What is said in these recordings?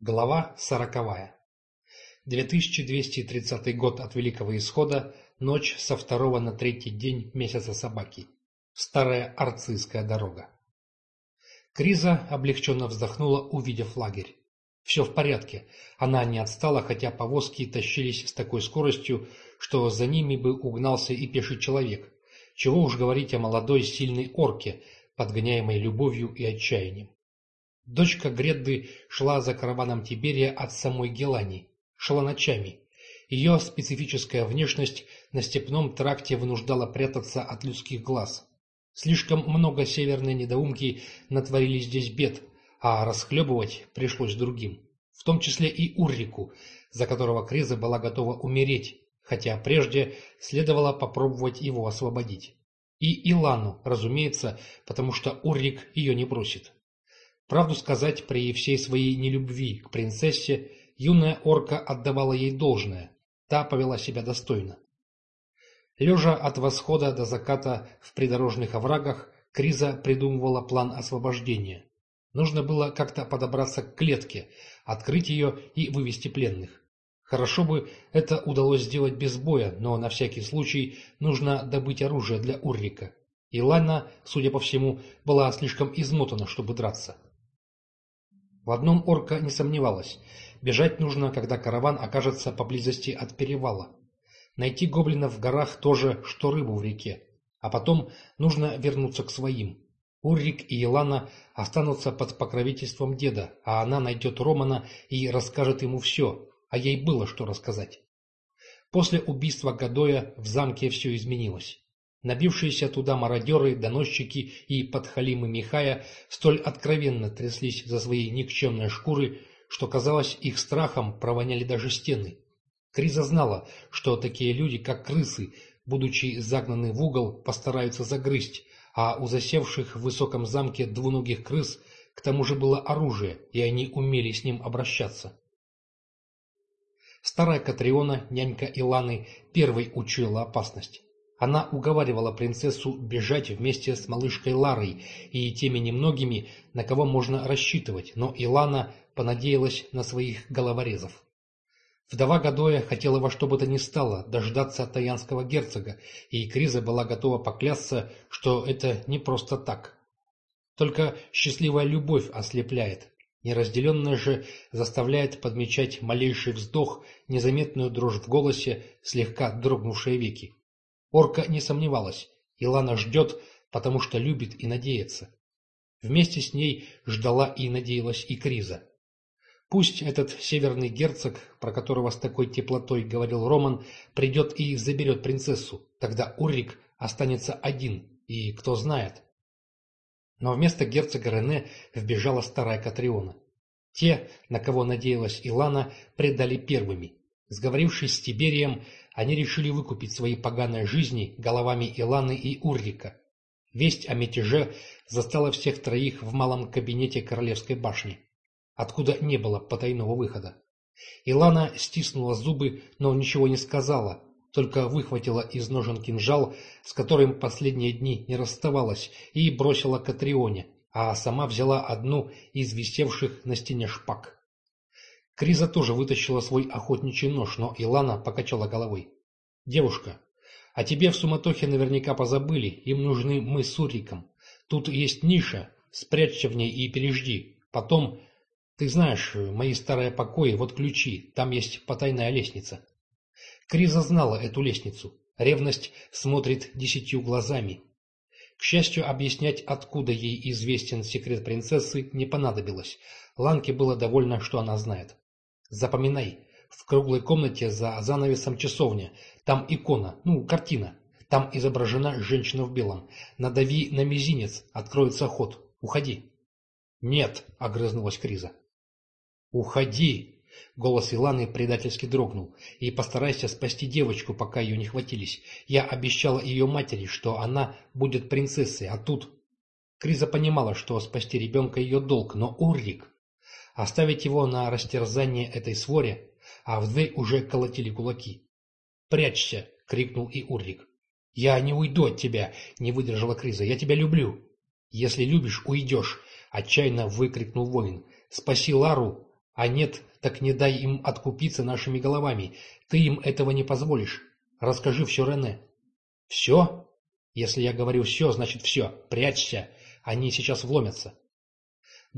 Глава сороковая. 2230 год от Великого Исхода, ночь со второго на третий день месяца собаки. Старая Арцистская дорога. Криза облегченно вздохнула, увидев лагерь. Все в порядке. Она не отстала, хотя повозки тащились с такой скоростью, что за ними бы угнался и пеший человек. Чего уж говорить о молодой сильной орке, подгоняемой любовью и отчаянием. Дочка Гредды шла за караваном Тиберия от самой Гелани, шла ночами. Ее специфическая внешность на степном тракте вынуждала прятаться от людских глаз. Слишком много северной недоумки натворили здесь бед, а расхлебывать пришлось другим, в том числе и Уррику, за которого Криза была готова умереть, хотя прежде следовало попробовать его освободить. И Илану, разумеется, потому что Уррик ее не бросит. Правду сказать, при всей своей нелюбви к принцессе, юная орка отдавала ей должное, та повела себя достойно. Лежа от восхода до заката в придорожных оврагах, Криза придумывала план освобождения. Нужно было как-то подобраться к клетке, открыть ее и вывести пленных. Хорошо бы это удалось сделать без боя, но на всякий случай нужно добыть оружие для Уррика. И Лана, судя по всему, была слишком измотана, чтобы драться. В одном орка не сомневалась. Бежать нужно, когда караван окажется поблизости от перевала. Найти гоблинов в горах тоже, что рыбу в реке. А потом нужно вернуться к своим. Уррик и Елана останутся под покровительством деда, а она найдет Романа и расскажет ему все, а ей было что рассказать. После убийства Гадоя в замке все изменилось. Набившиеся туда мародеры, доносчики и подхалимы Михая столь откровенно тряслись за свои никчемные шкуры, что, казалось, их страхом провоняли даже стены. Криза знала, что такие люди, как крысы, будучи загнаны в угол, постараются загрызть, а у засевших в высоком замке двуногих крыс к тому же было оружие, и они умели с ним обращаться. Старая Катриона, нянька Иланы, первой учуяла опасность. Она уговаривала принцессу бежать вместе с малышкой Ларой и теми немногими, на кого можно рассчитывать, но Илана понадеялась на своих головорезов. Вдова Гадоя хотела во что бы то ни стало дождаться таянского герцога, и Криза была готова поклясться, что это не просто так. Только счастливая любовь ослепляет, неразделенная же заставляет подмечать малейший вздох, незаметную дрожь в голосе, слегка дрогнувшие веки. Орка не сомневалась, Илана ждет, потому что любит и надеется. Вместе с ней ждала и надеялась и Криза. Пусть этот северный герцог, про которого с такой теплотой говорил Роман, придет и заберет принцессу, тогда Уррик останется один, и кто знает. Но вместо герцога Рене вбежала старая Катриона. Те, на кого надеялась Илана, предали первыми. Сговорившись с Тиберием, они решили выкупить свои поганые жизни головами Иланы и Уррика. Весть о мятеже застала всех троих в малом кабинете Королевской башни, откуда не было потайного выхода. Илана стиснула зубы, но ничего не сказала, только выхватила из ножен кинжал, с которым последние дни не расставалась, и бросила Катрионе, а сама взяла одну из висевших на стене шпаг. Криза тоже вытащила свой охотничий нож, но Илана покачала головой. «Девушка, а тебе в суматохе наверняка позабыли, им нужны мы с Уриком. Тут есть ниша, спрячься в ней и пережди. Потом, ты знаешь, мои старые покои, вот ключи, там есть потайная лестница». Криза знала эту лестницу. Ревность смотрит десятью глазами. К счастью, объяснять, откуда ей известен секрет принцессы, не понадобилось. Ланке было довольно, что она знает. Запоминай, в круглой комнате за занавесом часовня. Там икона, ну, картина. Там изображена женщина в белом. Надави на мизинец, откроется ход. Уходи. Нет, огрызнулась Криза. Уходи. Голос Иланы предательски дрогнул. И постарайся спасти девочку, пока ее не хватились. Я обещала ее матери, что она будет принцессой, а тут... Криза понимала, что спасти ребенка ее долг, но Уррик... Оставить его на растерзание этой своре, а в дверь уже колотили кулаки. «Прячься!» — крикнул и Уррик. «Я не уйду от тебя!» — не выдержала Криза. «Я тебя люблю!» «Если любишь, уйдешь!» — отчаянно выкрикнул воин. «Спаси Лару, А нет, так не дай им откупиться нашими головами. Ты им этого не позволишь. Расскажи все Рене. Все? Если я говорю все, значит все. Прячься. Они сейчас вломятся.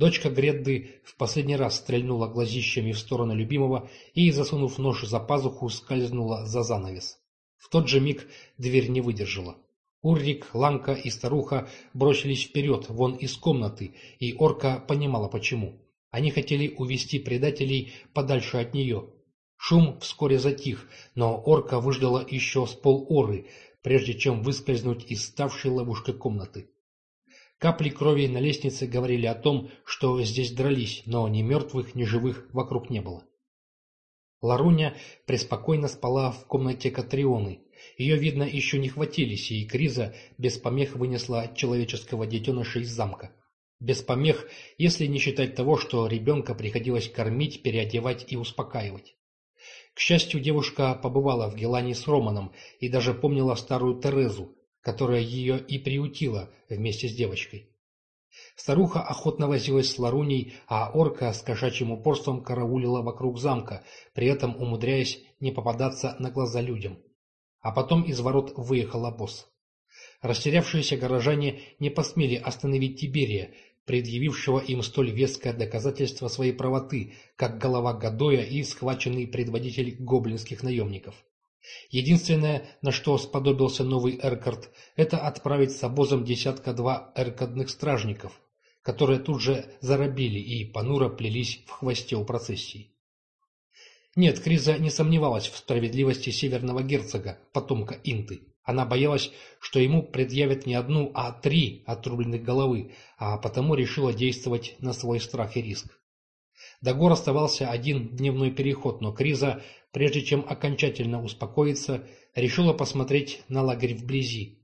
Дочка Гредды в последний раз стрельнула глазищами в сторону любимого и, засунув нож за пазуху, скользнула за занавес. В тот же миг дверь не выдержала. Уррик, Ланка и старуха бросились вперед, вон из комнаты, и орка понимала почему. Они хотели увести предателей подальше от нее. Шум вскоре затих, но орка выждала еще с полоры, прежде чем выскользнуть из ставшей ловушкой комнаты. Капли крови на лестнице говорили о том, что здесь дрались, но ни мертвых, ни живых вокруг не было. Ларуня преспокойно спала в комнате Катрионы. Ее, видно, еще не хватились, и Криза без помех вынесла человеческого детеныша из замка. Без помех, если не считать того, что ребенка приходилось кормить, переодевать и успокаивать. К счастью, девушка побывала в Гелане с Романом и даже помнила старую Терезу, которая ее и приутила вместе с девочкой. Старуха охотно возилась с Ларуней, а орка с кошачьим упорством караулила вокруг замка, при этом умудряясь не попадаться на глаза людям. А потом из ворот выехал босс. Растерявшиеся горожане не посмели остановить Тиберия, предъявившего им столь веское доказательство своей правоты, как голова Гадоя и схваченный предводитель гоблинских наемников. Единственное, на что сподобился новый Эркард, это отправить с обозом десятка-два эркадных стражников, которые тут же заробили и понуро плелись в хвосте у процессии. Нет, Криза не сомневалась в справедливости северного герцога, потомка Инты. Она боялась, что ему предъявят не одну, а три отрубленных головы, а потому решила действовать на свой страх и риск. До гор оставался один дневной переход, но Криза, прежде чем окончательно успокоиться, решила посмотреть на лагерь вблизи.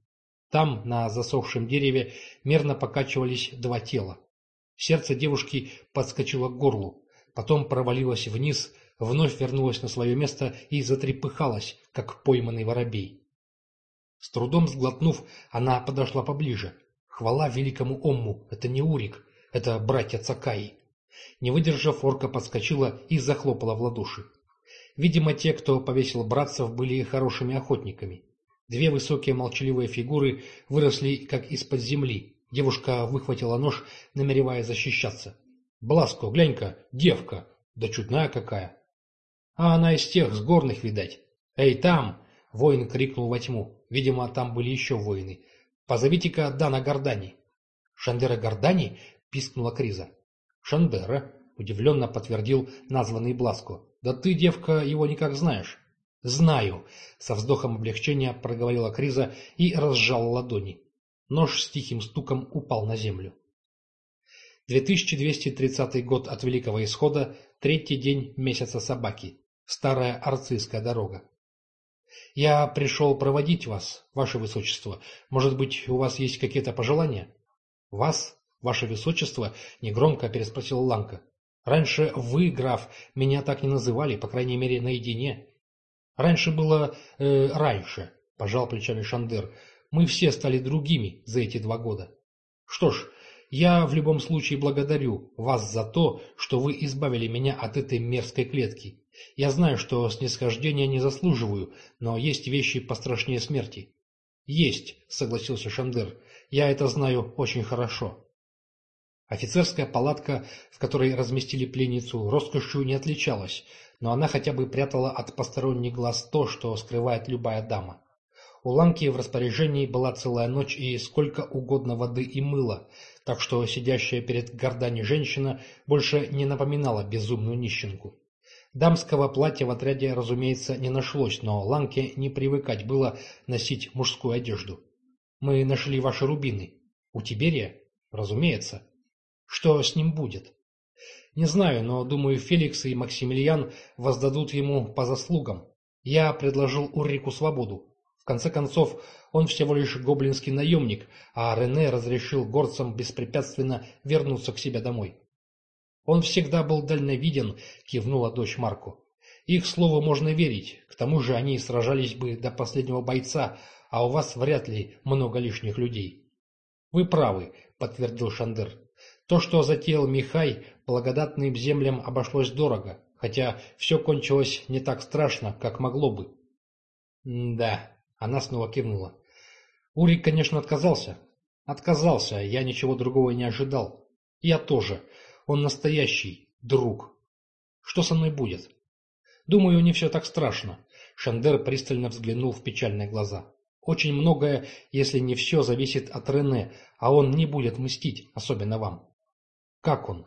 Там, на засохшем дереве, мерно покачивались два тела. Сердце девушки подскочило к горлу, потом провалилось вниз, вновь вернулось на свое место и затрепыхалось, как пойманный воробей. С трудом сглотнув, она подошла поближе. Хвала великому Омму, это не Урик, это братья Цакаи. Не выдержав, орка подскочила и захлопала в ладоши. Видимо, те, кто повесил братцев, были хорошими охотниками. Две высокие молчаливые фигуры выросли как из-под земли. Девушка выхватила нож, намеревая защищаться. «Бласко, глянь-ка, девка! Да чудная какая!» «А она из тех, с горных, видать!» «Эй, там!» — воин крикнул во тьму. Видимо, там были еще воины. «Позовите-ка Дана Гордани!» «Шандера Гордани?» — пискнула Криза. «Шандера», — удивленно подтвердил названный Бласко. «Да ты, девка, его никак знаешь». «Знаю», — со вздохом облегчения проговорила Криза и разжала ладони. Нож с тихим стуком упал на землю. 2230 год от Великого Исхода, третий день месяца собаки. Старая Арцистская дорога. «Я пришел проводить вас, ваше высочество. Может быть, у вас есть какие-то пожелания?» «Вас?» «Ваше Высочество?» — негромко переспросил Ланка. «Раньше вы, граф, меня так не называли, по крайней мере, наедине». «Раньше было... Э, раньше», — пожал плечами Шандер. «Мы все стали другими за эти два года». «Что ж, я в любом случае благодарю вас за то, что вы избавили меня от этой мерзкой клетки. Я знаю, что снисхождения не заслуживаю, но есть вещи пострашнее смерти». «Есть», — согласился Шандер. «Я это знаю очень хорошо». Офицерская палатка, в которой разместили пленницу, роскошью не отличалась, но она хотя бы прятала от посторонних глаз то, что скрывает любая дама. У Ланки в распоряжении была целая ночь и сколько угодно воды и мыла, так что сидящая перед гордани женщина больше не напоминала безумную нищенку. Дамского платья в отряде, разумеется, не нашлось, но Ланке не привыкать было носить мужскую одежду. «Мы нашли ваши рубины. У Тиберия?» «Разумеется. Что с ним будет? Не знаю, но, думаю, Феликс и Максимилиан воздадут ему по заслугам. Я предложил Уррику свободу. В конце концов, он всего лишь гоблинский наемник, а Рене разрешил горцам беспрепятственно вернуться к себе домой. Он всегда был дальновиден, кивнула дочь Марку. Их слову можно верить, к тому же они сражались бы до последнего бойца, а у вас вряд ли много лишних людей. Вы правы, подтвердил Шандер. То, что затеял Михай, благодатным землям обошлось дорого, хотя все кончилось не так страшно, как могло бы. «Да», — она снова кивнула. «Урик, конечно, отказался. Отказался, я ничего другого не ожидал. Я тоже. Он настоящий друг. Что со мной будет?» «Думаю, не все так страшно». Шандер пристально взглянул в печальные глаза. «Очень многое, если не все, зависит от Рене, а он не будет мстить, особенно вам». «Как он?»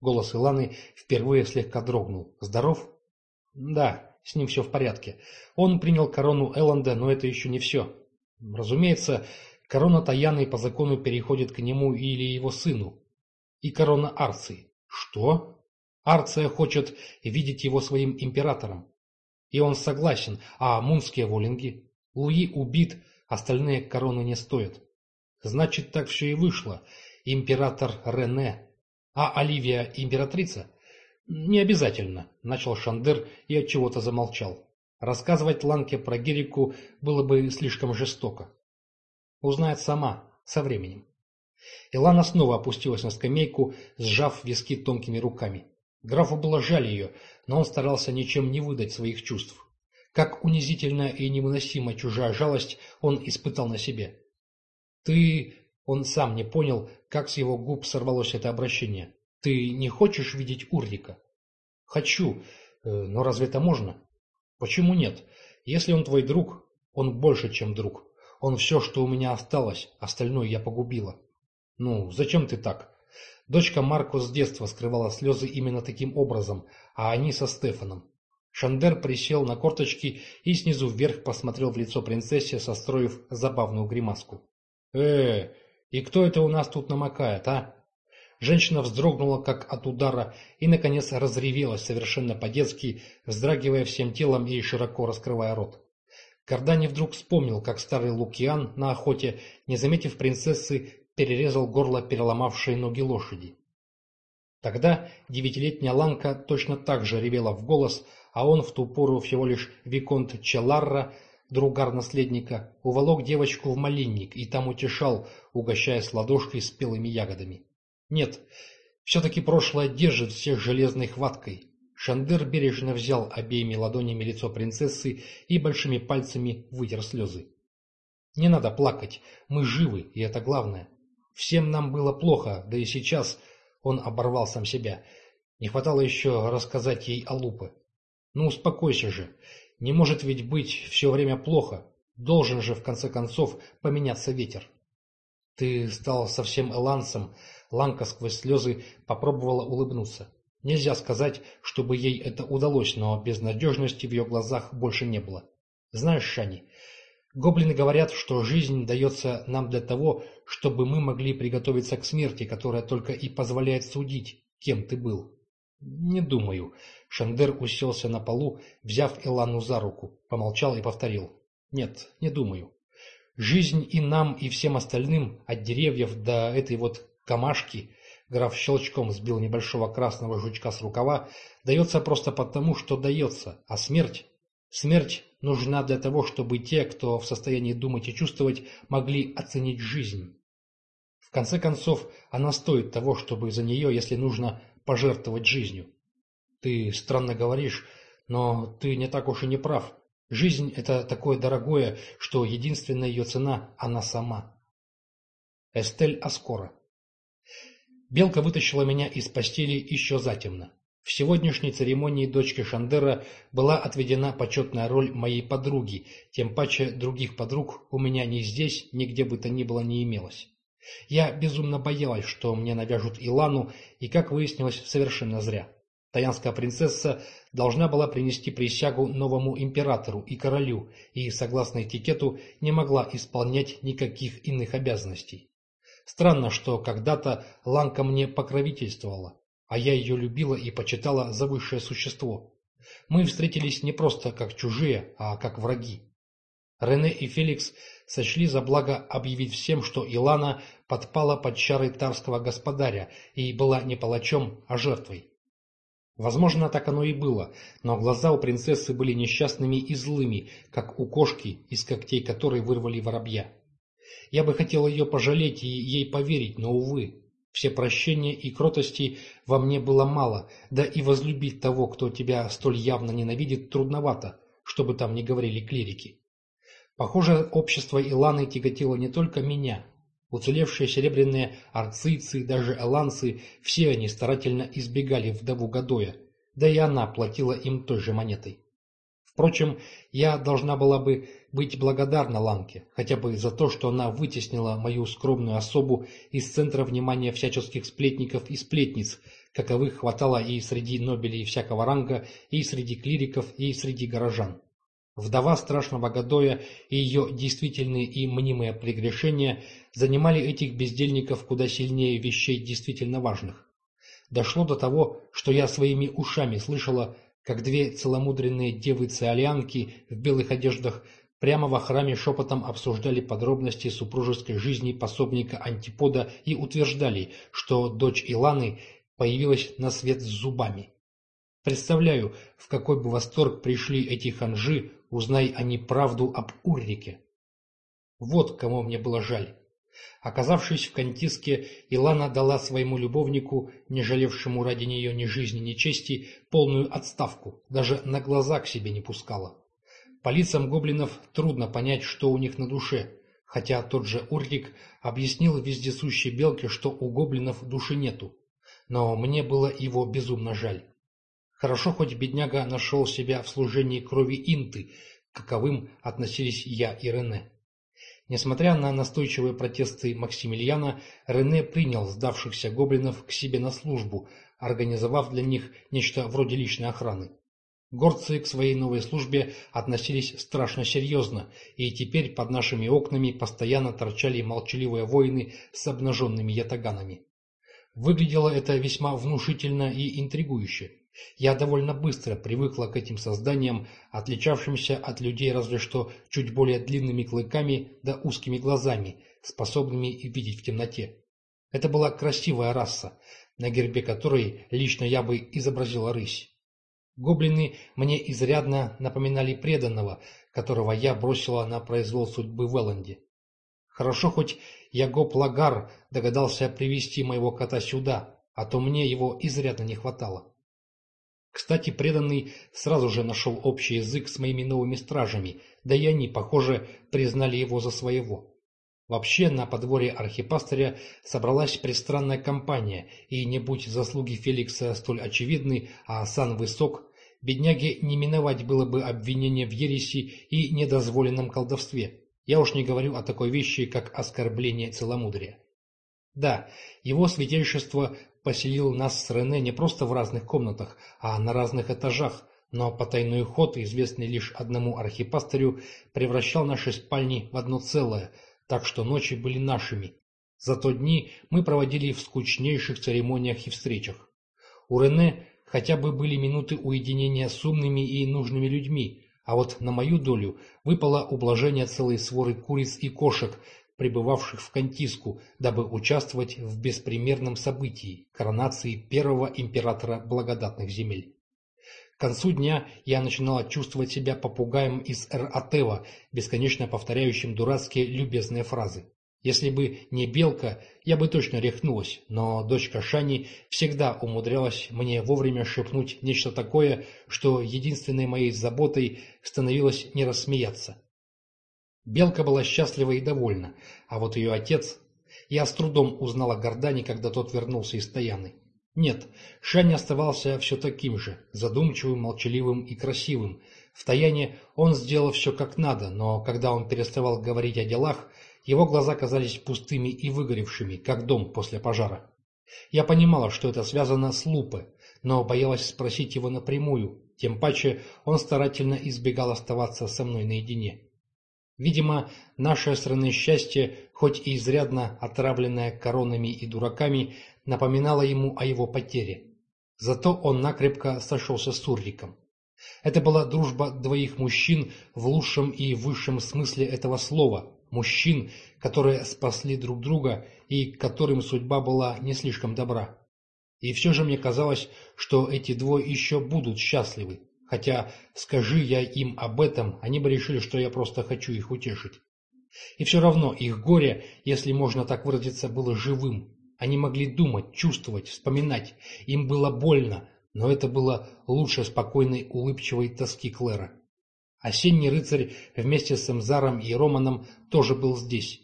Голос Иланы впервые слегка дрогнул. «Здоров?» «Да, с ним все в порядке. Он принял корону Элленда, но это еще не все. Разумеется, корона Таяны по закону переходит к нему или его сыну. И корона Арции. Что? Арция хочет видеть его своим императором. И он согласен, а мунские волинги? Луи убит, остальные короны не стоят. Значит, так все и вышло. Император Рене а Оливия императрица? Не обязательно, начал Шандер и от чего-то замолчал. Рассказывать Ланке про Герику было бы слишком жестоко. Узнает сама, со временем. Илана снова опустилась на скамейку, сжав виски тонкими руками. Графу было жаль ее, но он старался ничем не выдать своих чувств. Как унизительная и невыносимая чужая жалость он испытал на себе. «Ты он сам не понял, как с его губ сорвалось это обращение. «Ты не хочешь видеть Уррика?» «Хочу. Э, но разве это можно?» «Почему нет? Если он твой друг, он больше, чем друг. Он все, что у меня осталось, остальное я погубила». «Ну, зачем ты так?» Дочка Марко с детства скрывала слезы именно таким образом, а они со Стефаном. Шандер присел на корточки и снизу вверх посмотрел в лицо принцессе, состроив забавную гримаску. э и кто это у нас тут намокает, а? Женщина вздрогнула, как от удара, и, наконец, разревелась совершенно по-детски, вздрагивая всем телом и широко раскрывая рот. Кардани вдруг вспомнил, как старый Лукиан на охоте, не заметив принцессы, перерезал горло переломавшей ноги лошади. Тогда девятилетняя Ланка точно так же ревела в голос, а он в ту пору всего лишь Виконт Челарра другар наследника, уволок девочку в малинник и там утешал, угощая с ладошкой спелыми ягодами. Нет, все-таки прошлое держит всех железной хваткой. Шандер бережно взял обеими ладонями лицо принцессы и большими пальцами вытер слезы. «Не надо плакать, мы живы, и это главное. Всем нам было плохо, да и сейчас...» Он оборвал сам себя. Не хватало еще рассказать ей о Лупе. «Ну, успокойся же. Не может ведь быть все время плохо. Должен же, в конце концов, поменяться ветер. Ты стал совсем элансом. Ланка сквозь слезы попробовала улыбнуться. Нельзя сказать, чтобы ей это удалось, но безнадежности в ее глазах больше не было. Знаешь, Шани, гоблины говорят, что жизнь дается нам для того, чтобы мы могли приготовиться к смерти, которая только и позволяет судить, кем ты был. Не думаю. Шандер уселся на полу, взяв Илану за руку, помолчал и повторил. «Нет, не думаю. Жизнь и нам, и всем остальным, от деревьев до этой вот камашки, граф щелчком сбил небольшого красного жучка с рукава, дается просто потому, что дается, а смерть... Смерть нужна для того, чтобы те, кто в состоянии думать и чувствовать, могли оценить жизнь. В конце концов, она стоит того, чтобы за нее, если нужно, пожертвовать жизнью. Ты странно говоришь, но ты не так уж и не прав. Жизнь – это такое дорогое, что единственная ее цена – она сама. Эстель Аскора Белка вытащила меня из постели еще затемно. В сегодняшней церемонии дочки Шандера была отведена почетная роль моей подруги, тем паче других подруг у меня ни здесь, ни где бы то ни было не имелось. Я безумно боялась, что мне навяжут Илану, и, как выяснилось, совершенно зря. Таянская принцесса должна была принести присягу новому императору и королю и, согласно этикету, не могла исполнять никаких иных обязанностей. Странно, что когда-то Ланка мне покровительствовала, а я ее любила и почитала за высшее существо. Мы встретились не просто как чужие, а как враги. Рене и Феликс сочли за благо объявить всем, что Илана подпала под чары тарского господаря и была не палачом, а жертвой. Возможно, так оно и было, но глаза у принцессы были несчастными и злыми, как у кошки, из когтей которой вырвали воробья. Я бы хотел ее пожалеть и ей поверить, но, увы, Все прощения и кротости во мне было мало, да и возлюбить того, кто тебя столь явно ненавидит, трудновато, чтобы там не говорили клирики. Похоже, общество Иланы тяготило не только меня. Уцелевшие серебряные арцийцы, даже эланцы, все они старательно избегали вдову Гадоя, да и она платила им той же монетой. Впрочем, я должна была бы быть благодарна Ланке, хотя бы за то, что она вытеснила мою скромную особу из центра внимания всяческих сплетников и сплетниц, каковых хватало и среди нобелей всякого ранга, и среди клириков, и среди горожан. Вдова страшного Гадоя и ее действительные и мнимые прегрешения занимали этих бездельников куда сильнее вещей действительно важных. Дошло до того, что я своими ушами слышала, как две целомудренные девы-циолианки в белых одеждах прямо во храме шепотом обсуждали подробности супружеской жизни пособника Антипода и утверждали, что дочь Иланы появилась на свет с зубами. Представляю, в какой бы восторг пришли эти ханжи, узнай они правду об Уррике. Вот кому мне было жаль. Оказавшись в Кантиске, Илана дала своему любовнику, не жалевшему ради нее ни жизни, ни чести, полную отставку, даже на глаза к себе не пускала. По лицам гоблинов трудно понять, что у них на душе, хотя тот же Уррик объяснил вездесущей Белке, что у гоблинов души нету. Но мне было его безумно жаль. Хорошо, хоть бедняга нашел себя в служении крови Инты, каковым относились я и Рене. Несмотря на настойчивые протесты Максимилиана, Рене принял сдавшихся гоблинов к себе на службу, организовав для них нечто вроде личной охраны. Горцы к своей новой службе относились страшно серьезно, и теперь под нашими окнами постоянно торчали молчаливые воины с обнаженными ятаганами. Выглядело это весьма внушительно и интригующе. Я довольно быстро привыкла к этим созданиям, отличавшимся от людей разве что чуть более длинными клыками да узкими глазами, способными видеть в темноте. Это была красивая раса, на гербе которой лично я бы изобразила рысь. Гоблины мне изрядно напоминали преданного, которого я бросила на произвол судьбы в Элленде. Хорошо, хоть Ягоп Лагар догадался привести моего кота сюда, а то мне его изрядно не хватало. Кстати, преданный сразу же нашел общий язык с моими новыми стражами, да и они, похоже, признали его за своего. Вообще, на подворье архипастыря собралась пристранная компания, и не будь заслуги Феликса столь очевидны, а сан высок, бедняге не миновать было бы обвинение в ереси и недозволенном колдовстве. Я уж не говорю о такой вещи, как оскорбление целомудрия. Да, его святейшество поселил нас с Рене не просто в разных комнатах, а на разных этажах, но потайной ход, известный лишь одному архипастырю, превращал наши спальни в одно целое, так что ночи были нашими. Зато дни мы проводили в скучнейших церемониях и встречах. У Рене хотя бы были минуты уединения с умными и нужными людьми, а вот на мою долю выпало ублажение целой своры куриц и кошек, прибывавших в Кантиску, дабы участвовать в беспримерном событии – коронации первого императора благодатных земель. К концу дня я начинала чувствовать себя попугаем из Эр-Атева, бесконечно повторяющим дурацкие любезные фразы. Если бы не Белка, я бы точно рехнулась, но дочка Шани всегда умудрялась мне вовремя шепнуть нечто такое, что единственной моей заботой становилось не рассмеяться. Белка была счастлива и довольна, а вот ее отец... Я с трудом узнала Гордани, когда тот вернулся из стояны. Нет, Шань оставался все таким же, задумчивым, молчаливым и красивым. В Таяне он сделал все как надо, но когда он переставал говорить о делах, его глаза казались пустыми и выгоревшими, как дом после пожара. Я понимала, что это связано с Лупе, но боялась спросить его напрямую, тем паче он старательно избегал оставаться со мной наедине. Видимо, наше страны счастье, хоть и изрядно отравленное коронами и дураками, напоминало ему о его потере. Зато он накрепко сошелся с Урриком. Это была дружба двоих мужчин в лучшем и высшем смысле этого слова, мужчин, которые спасли друг друга и которым судьба была не слишком добра. И все же мне казалось, что эти двое еще будут счастливы, Хотя, скажи я им об этом, они бы решили, что я просто хочу их утешить. И все равно их горе, если можно так выразиться, было живым. Они могли думать, чувствовать, вспоминать. Им было больно, но это было лучше спокойной, улыбчивой тоски Клэра. Осенний рыцарь вместе с Эмзаром и Романом тоже был здесь.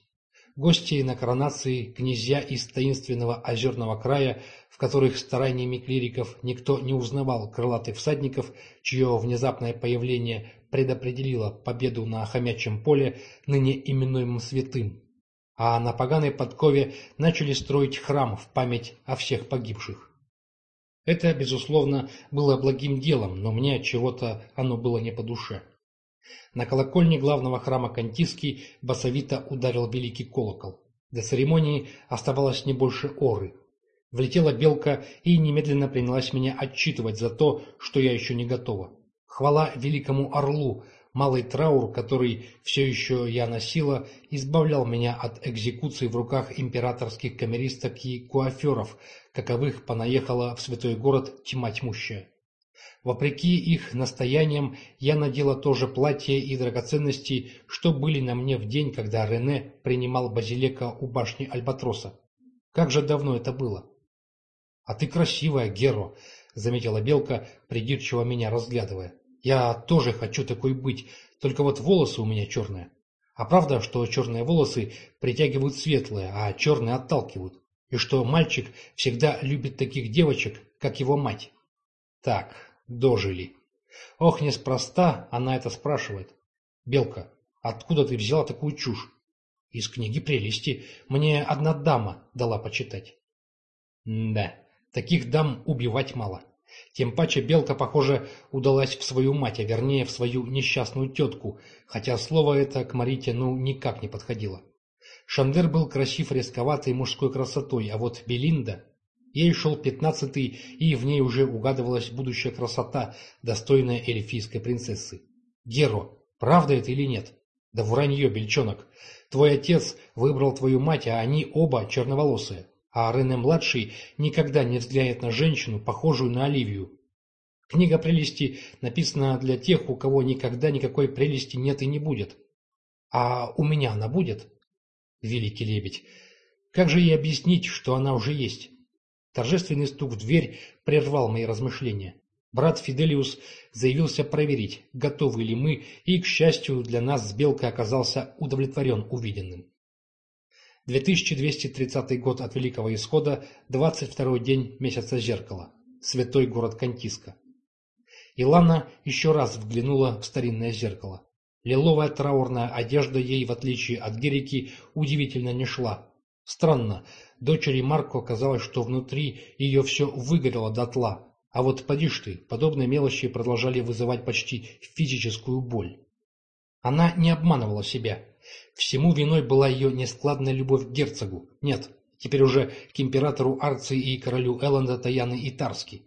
Гости на коронации, князья из таинственного озерного края, которых стараниями клириков никто не узнавал крылатых всадников, чье внезапное появление предопределило победу на хомячьем поле, ныне именуемым святым. А на поганой подкове начали строить храм в память о всех погибших. Это, безусловно, было благим делом, но мне от чего-то оно было не по душе. На колокольне главного храма Кантиски басовито ударил великий колокол. До церемонии оставалось не больше оры. Влетела белка и немедленно принялась меня отчитывать за то, что я еще не готова. Хвала великому орлу, малый траур, который все еще я носила, избавлял меня от экзекуции в руках императорских камеристок и куаферов, каковых понаехала в святой город тьма тьмущая. Вопреки их настояниям, я надела то же платье и драгоценности, что были на мне в день, когда Рене принимал базилека у башни Альбатроса. Как же давно это было? — А ты красивая, Геро, — заметила Белка, придирчиво меня разглядывая. — Я тоже хочу такой быть, только вот волосы у меня черные. А правда, что черные волосы притягивают светлые, а черные отталкивают? И что мальчик всегда любит таких девочек, как его мать? Так, Дожили. Ох, неспроста она это спрашивает. Белка, откуда ты взяла такую чушь? Из книги прелести. Мне одна дама дала почитать. да, таких дам убивать мало. Тем паче Белка, похоже, удалась в свою мать, а вернее в свою несчастную тетку, хотя слово это к Марите ну никак не подходило. Шандер был красив резковатой мужской красотой, а вот Белинда... Ей шел пятнадцатый, и в ней уже угадывалась будущая красота, достойная эльфийской принцессы. Геро, правда это или нет? Да вранье, бельчонок. Твой отец выбрал твою мать, а они оба черноволосые. А Рене-младший никогда не взглянет на женщину, похожую на Оливию. Книга прелести написана для тех, у кого никогда никакой прелести нет и не будет. А у меня она будет? Великий лебедь. Как же ей объяснить, что она уже есть? Торжественный стук в дверь прервал мои размышления. Брат Фиделиус заявился проверить, готовы ли мы, и, к счастью, для нас с Белкой оказался удовлетворен увиденным. 2230 год от Великого Исхода, 22 день месяца зеркала. Святой город Кантиска. Илана еще раз взглянула в старинное зеркало. Лиловая траурная одежда ей, в отличие от Герики, удивительно не шла. Странно, Дочери Марко казалось, что внутри ее все выгорело дотла, а вот поди подобные мелочи продолжали вызывать почти физическую боль. Она не обманывала себя. Всему виной была ее нескладная любовь к герцогу. Нет, теперь уже к императору Арции и королю Элленда Таяны и Тарски.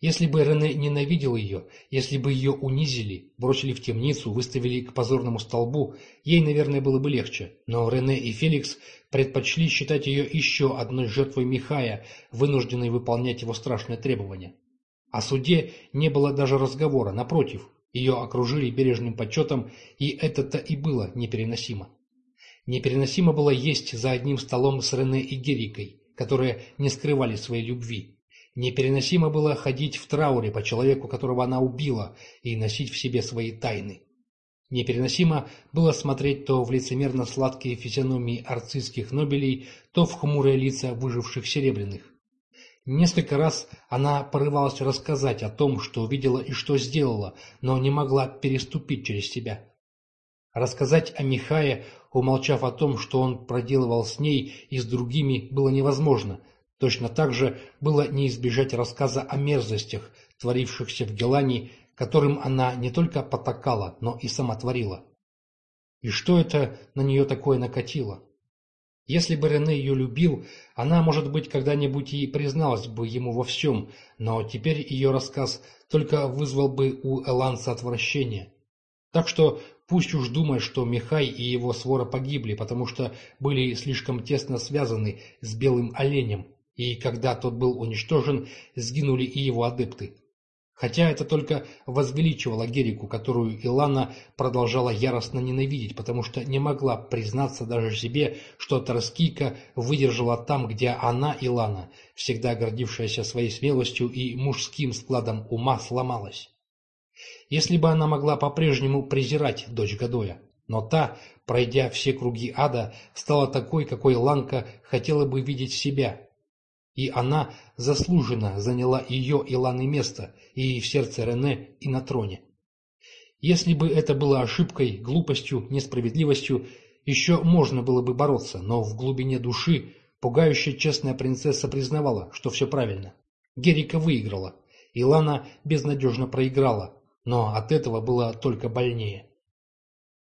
Если бы Рене ненавидел ее, если бы ее унизили, бросили в темницу, выставили к позорному столбу, ей, наверное, было бы легче. Но Рене и Феликс предпочли считать ее еще одной жертвой Михая, вынужденной выполнять его страшные требования. О суде не было даже разговора, напротив, ее окружили бережным почетом, и это-то и было непереносимо. Непереносимо было есть за одним столом с Рене и Герикой, которые не скрывали своей любви. Непереносимо было ходить в трауре по человеку, которого она убила, и носить в себе свои тайны. Непереносимо было смотреть то в лицемерно сладкие физиономии арцистских нобелей, то в хмурые лица выживших серебряных. Несколько раз она порывалась рассказать о том, что видела и что сделала, но не могла переступить через себя. Рассказать о Михае, умолчав о том, что он проделывал с ней и с другими, было невозможно – Точно так же было не избежать рассказа о мерзостях, творившихся в Гелане, которым она не только потакала, но и сама творила. И что это на нее такое накатило? Если бы Рене ее любил, она, может быть, когда-нибудь и призналась бы ему во всем, но теперь ее рассказ только вызвал бы у Эланса отвращение. Так что пусть уж думает, что Михай и его свора погибли, потому что были слишком тесно связаны с белым оленем, и когда тот был уничтожен, сгинули и его адепты. Хотя это только возвеличивало Герику, которую Илана продолжала яростно ненавидеть, потому что не могла признаться даже себе, что Троскийка выдержала там, где она, Илана, всегда гордившаяся своей смелостью и мужским складом ума, сломалась. Если бы она могла по-прежнему презирать дочь Гадоя, но та, пройдя все круги ада, стала такой, какой Ланка хотела бы видеть себя, и она заслуженно заняла ее Иланы место и в сердце Рене, и на троне. Если бы это было ошибкой, глупостью, несправедливостью, еще можно было бы бороться, но в глубине души пугающая честная принцесса признавала, что все правильно. Герика выиграла, Илана безнадежно проиграла, но от этого было только больнее.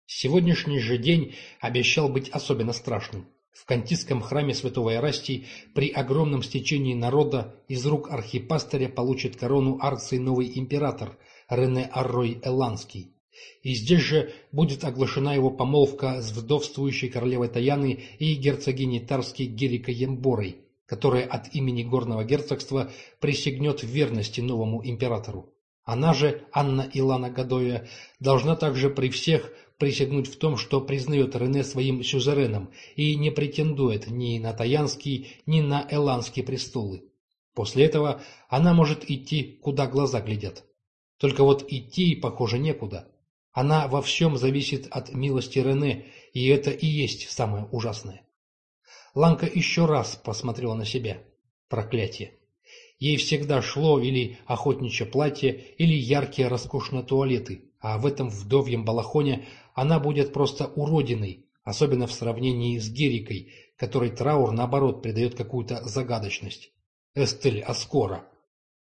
Сегодняшний же день обещал быть особенно страшным. В Кантийском храме святого Ирастии при огромном стечении народа из рук архипастыря получит корону Арции новый император Рене Аррой Эланский. И здесь же будет оглашена его помолвка с вдовствующей королевой Таяны и герцогиней Тарской Герикой Емборой, которая от имени горного герцогства присягнет верности новому императору. Она же, Анна Илана Гадоя, должна также при всех присягнуть в том, что признает Рене своим сюзереном и не претендует ни на Таянский, ни на Эланский престолы. После этого она может идти, куда глаза глядят. Только вот идти, похоже, некуда. Она во всем зависит от милости Рене, и это и есть самое ужасное. Ланка еще раз посмотрела на себя. Проклятие. Ей всегда шло или охотничье платье, или яркие роскошные туалеты, а в этом вдовьем балахоне она будет просто уродиной, особенно в сравнении с Герикой, которой траур, наоборот, придает какую-то загадочность. Эстель Аскора.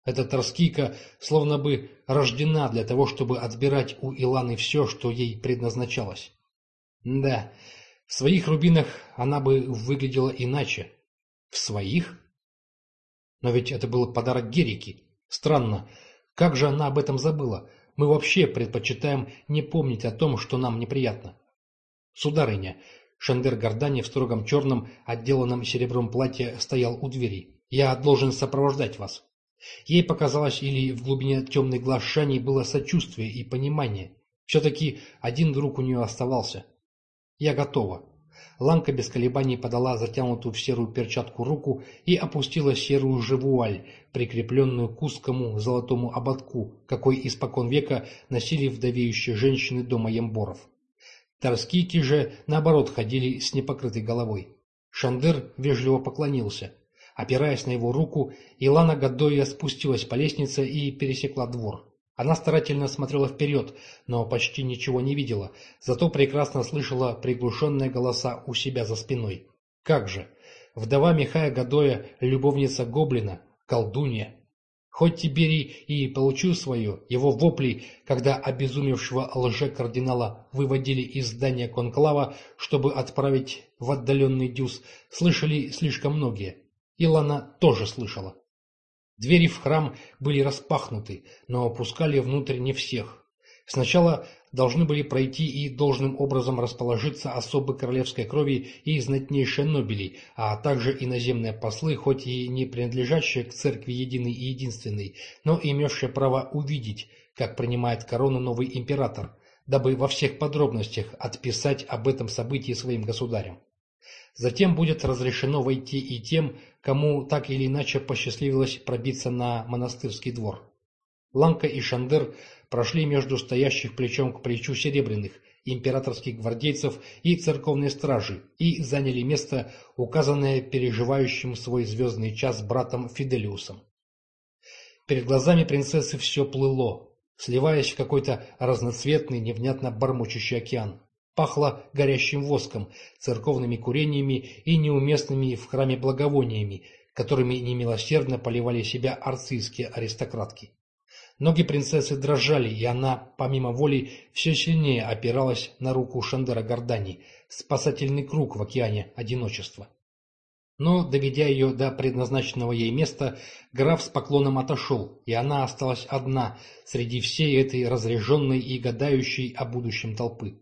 Эта Торскика словно бы рождена для того, чтобы отбирать у Иланы все, что ей предназначалось. Да, в своих рубинах она бы выглядела иначе. В своих? Но ведь это был подарок Герике. Странно, как же она об этом забыла? Мы вообще предпочитаем не помнить о том, что нам неприятно. Сударыня, Шендер Гордани в строгом черном, отделанном серебром платье стоял у двери. Я должен сопровождать вас. Ей показалось, или в глубине темных глаз Шани было сочувствие и понимание. Все-таки один друг у нее оставался. Я готова. Ланка без колебаний подала затянутую в серую перчатку руку и опустила серую живуаль, прикрепленную к узкому золотому ободку, какой испокон века носили вдовеющие женщины дома Ямборов. Торскики же, наоборот, ходили с непокрытой головой. Шандер вежливо поклонился. Опираясь на его руку, Илана Гадоя спустилась по лестнице и пересекла двор. Она старательно смотрела вперед, но почти ничего не видела, зато прекрасно слышала приглушенные голоса у себя за спиной. Как же! Вдова Михая Гадоя, любовница Гоблина, колдунья. Хоть Тиберий и получил свое, его вопли, когда обезумевшего лже-кардинала выводили из здания конклава, чтобы отправить в отдаленный дюз, слышали слишком многие. Илана тоже слышала. Двери в храм были распахнуты, но пускали внутрь не всех. Сначала должны были пройти и должным образом расположиться особы королевской крови и знатнейшие нобели, а также иноземные послы, хоть и не принадлежащие к церкви единой и единственной, но имевшие право увидеть, как принимает корону новый император, дабы во всех подробностях отписать об этом событии своим государям. Затем будет разрешено войти и тем, кому так или иначе посчастливилось пробиться на монастырский двор. Ланка и Шандер прошли между стоящих плечом к плечу серебряных, императорских гвардейцев и церковной стражи и заняли место, указанное переживающим свой звездный час братом Фиделиусом. Перед глазами принцессы все плыло, сливаясь в какой-то разноцветный, невнятно бормочущий океан. Пахло горящим воском, церковными курениями и неуместными в храме благовониями, которыми немилосердно поливали себя арцийские аристократки. Ноги принцессы дрожали, и она, помимо воли, все сильнее опиралась на руку Шандера Гордани, спасательный круг в океане одиночества. Но, доведя ее до предназначенного ей места, граф с поклоном отошел, и она осталась одна среди всей этой разряженной и гадающей о будущем толпы.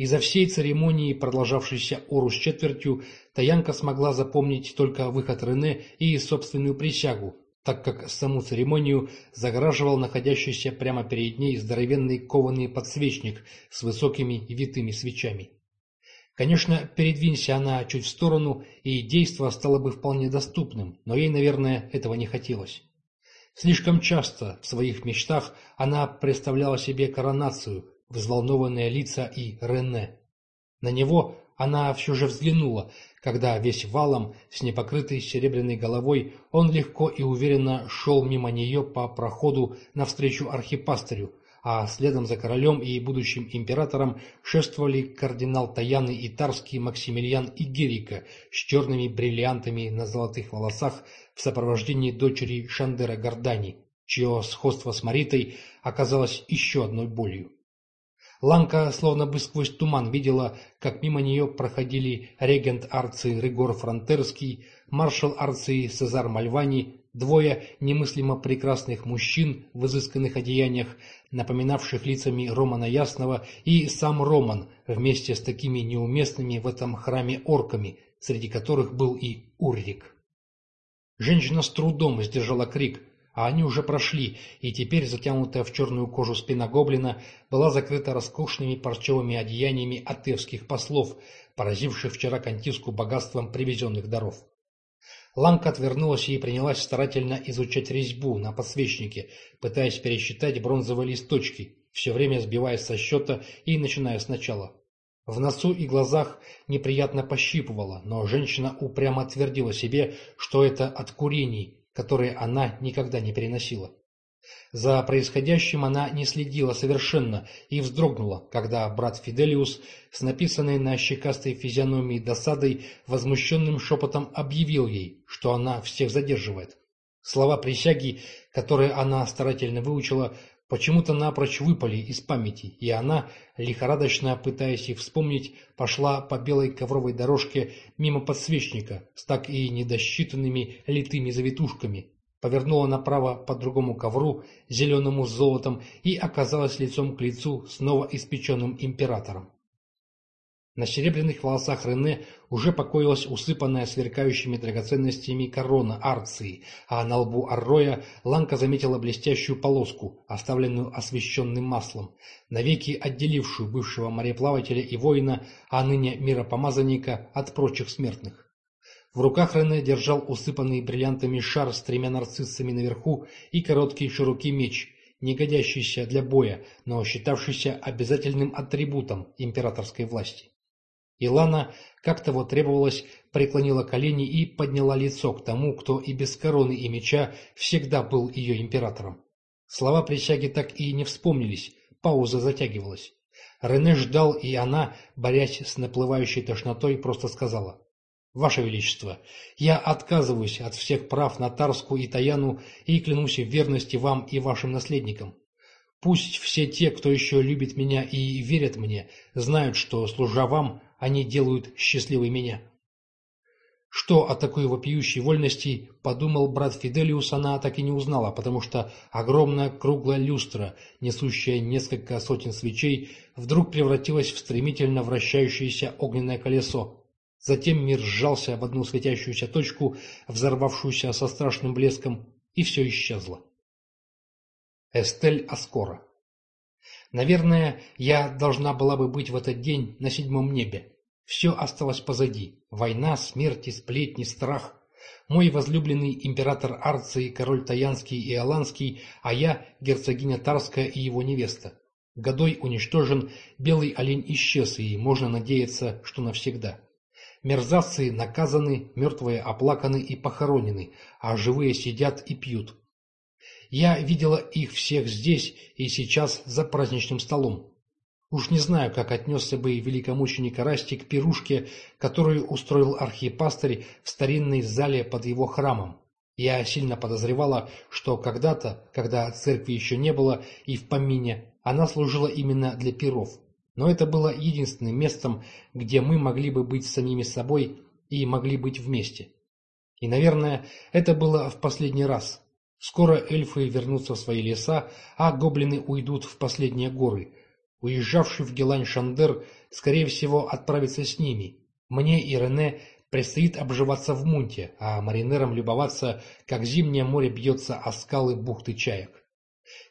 Из-за всей церемонии, продолжавшейся ору с четвертью, Таянка смогла запомнить только выход Рене и собственную присягу, так как саму церемонию загораживал находящийся прямо перед ней здоровенный кованый подсвечник с высокими витыми свечами. Конечно, передвинься она чуть в сторону, и действо стало бы вполне доступным, но ей, наверное, этого не хотелось. Слишком часто в своих мечтах она представляла себе коронацию, взволнованные лица и Рене. На него она все же взглянула, когда весь валом, с непокрытой серебряной головой, он легко и уверенно шел мимо нее по проходу навстречу архипастырю, а следом за королем и будущим императором шествовали кардинал Таяны и Тарский Максимилиан и Герика с черными бриллиантами на золотых волосах в сопровождении дочери Шандера Гордани, чье сходство с Маритой оказалось еще одной болью. Ланка словно бы сквозь туман видела, как мимо нее проходили регент Арции Ригор Фронтерский, маршал Арции Сезар Мальвани, двое немыслимо прекрасных мужчин в изысканных одеяниях, напоминавших лицами Романа Ясного, и сам Роман вместе с такими неуместными в этом храме орками, среди которых был и Уррик. Женщина с трудом сдержала крик, а они уже прошли, и теперь затянутая в черную кожу спина гоблина была закрыта роскошными парчевыми одеяниями атевских послов, поразивших вчера Кантиску богатством привезенных даров. Ламка отвернулась и принялась старательно изучать резьбу на подсвечнике, пытаясь пересчитать бронзовые листочки, все время сбиваясь со счета и начиная сначала. В носу и глазах неприятно пощипывала, но женщина упрямо твердила себе, что это от курений, которые она никогда не переносила. За происходящим она не следила совершенно и вздрогнула, когда брат Фиделиус с написанной на щекастой физиономии досадой возмущенным шепотом объявил ей, что она всех задерживает. Слова присяги, которые она старательно выучила, почему-то напрочь выпали из памяти, и она, лихорадочно пытаясь их вспомнить, пошла по белой ковровой дорожке мимо подсвечника с так и недосчитанными литыми завитушками, повернула направо по другому ковру, зеленому с золотом, и оказалась лицом к лицу с новоиспеченным императором. На серебряных волосах Рене уже покоилась усыпанная сверкающими драгоценностями корона Арции, а на лбу Арроя Ланка заметила блестящую полоску, оставленную освещенным маслом, навеки отделившую бывшего мореплавателя и воина, а ныне миропомазанника от прочих смертных. В руках Рене держал усыпанный бриллиантами шар с тремя нарциссами наверху и короткий широкий меч, не годящийся для боя, но считавшийся обязательным атрибутом императорской власти. Илана, как того требовалось, преклонила колени и подняла лицо к тому, кто и без короны и меча всегда был ее императором. Слова присяги так и не вспомнились, пауза затягивалась. Рене ждал, и она, борясь с наплывающей тошнотой, просто сказала. «Ваше Величество, я отказываюсь от всех прав на Тарску и Таяну и клянусь в верности вам и вашим наследникам. Пусть все те, кто еще любит меня и верят мне, знают, что, служа вам, они делают счастливой меня. Что о такой вопиющей вольности подумал брат Фиделиус, она так и не узнала, потому что огромная круглая люстра, несущая несколько сотен свечей, вдруг превратилась в стремительно вращающееся огненное колесо. Затем мир сжался в одну светящуюся точку, взорвавшуюся со страшным блеском, и все исчезло. Эстель Аскора Наверное, я должна была бы быть в этот день на седьмом небе. Все осталось позади. Война, смерть, сплетни, страх. Мой возлюбленный император Арции, король Таянский и Аланский, а я герцогиня Тарская и его невеста. Годой уничтожен, белый олень исчез, и можно надеяться, что навсегда. Мерзавцы наказаны, мертвые оплаканы и похоронены, а живые сидят и пьют. Я видела их всех здесь и сейчас за праздничным столом. Уж не знаю, как отнесся бы великомученик Расти к пирушке, которую устроил архипастырь в старинной зале под его храмом. Я сильно подозревала, что когда-то, когда церкви еще не было и в помине, она служила именно для пиров. Но это было единственным местом, где мы могли бы быть самими собой и могли быть вместе. И, наверное, это было в последний раз. Скоро эльфы вернутся в свои леса, а гоблины уйдут в последние горы. Уезжавший в Гелань Шандер, скорее всего, отправится с ними. Мне и Рене Предстоит обживаться в мунте, а маринерам любоваться, как зимнее море бьется о скалы бухты чаек.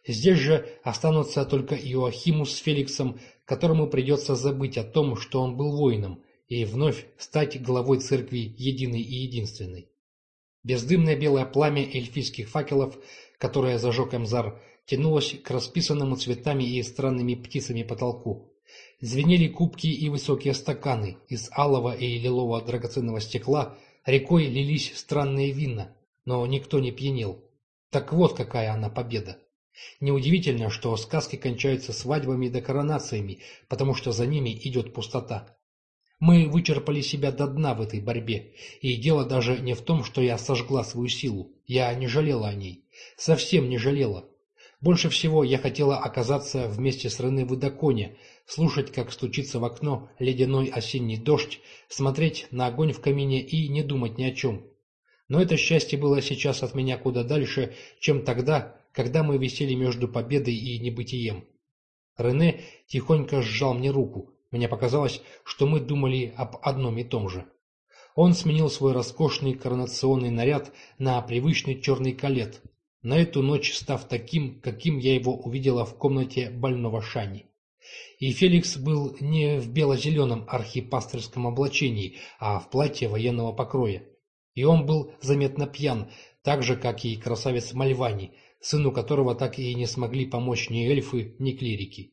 Здесь же останутся только Иоахиму с Феликсом, которому придется забыть о том, что он был воином, и вновь стать главой церкви единой и единственной. Бездымное белое пламя эльфийских факелов, которое зажег Эмзар, тянулось к расписанному цветами и странными птицами потолку. Звенели кубки и высокие стаканы, из алого и лилового драгоценного стекла рекой лились странные вина, но никто не пьянел. Так вот какая она победа. Неудивительно, что сказки кончаются свадьбами да коронациями, потому что за ними идет пустота. Мы вычерпали себя до дна в этой борьбе, и дело даже не в том, что я сожгла свою силу. Я не жалела о ней. Совсем не жалела. Больше всего я хотела оказаться вместе с Рене в Идаконе, слушать, как стучится в окно ледяной осенний дождь, смотреть на огонь в камине и не думать ни о чем. Но это счастье было сейчас от меня куда дальше, чем тогда, когда мы висели между победой и небытием. Рене тихонько сжал мне руку. Мне показалось, что мы думали об одном и том же. Он сменил свой роскошный коронационный наряд на привычный черный калет, на эту ночь став таким, каким я его увидела в комнате больного Шани. И Феликс был не в бело-зеленом архипасторском облачении, а в платье военного покроя. И он был заметно пьян, так же, как и красавец Мальвани, сыну которого так и не смогли помочь ни эльфы, ни клирики.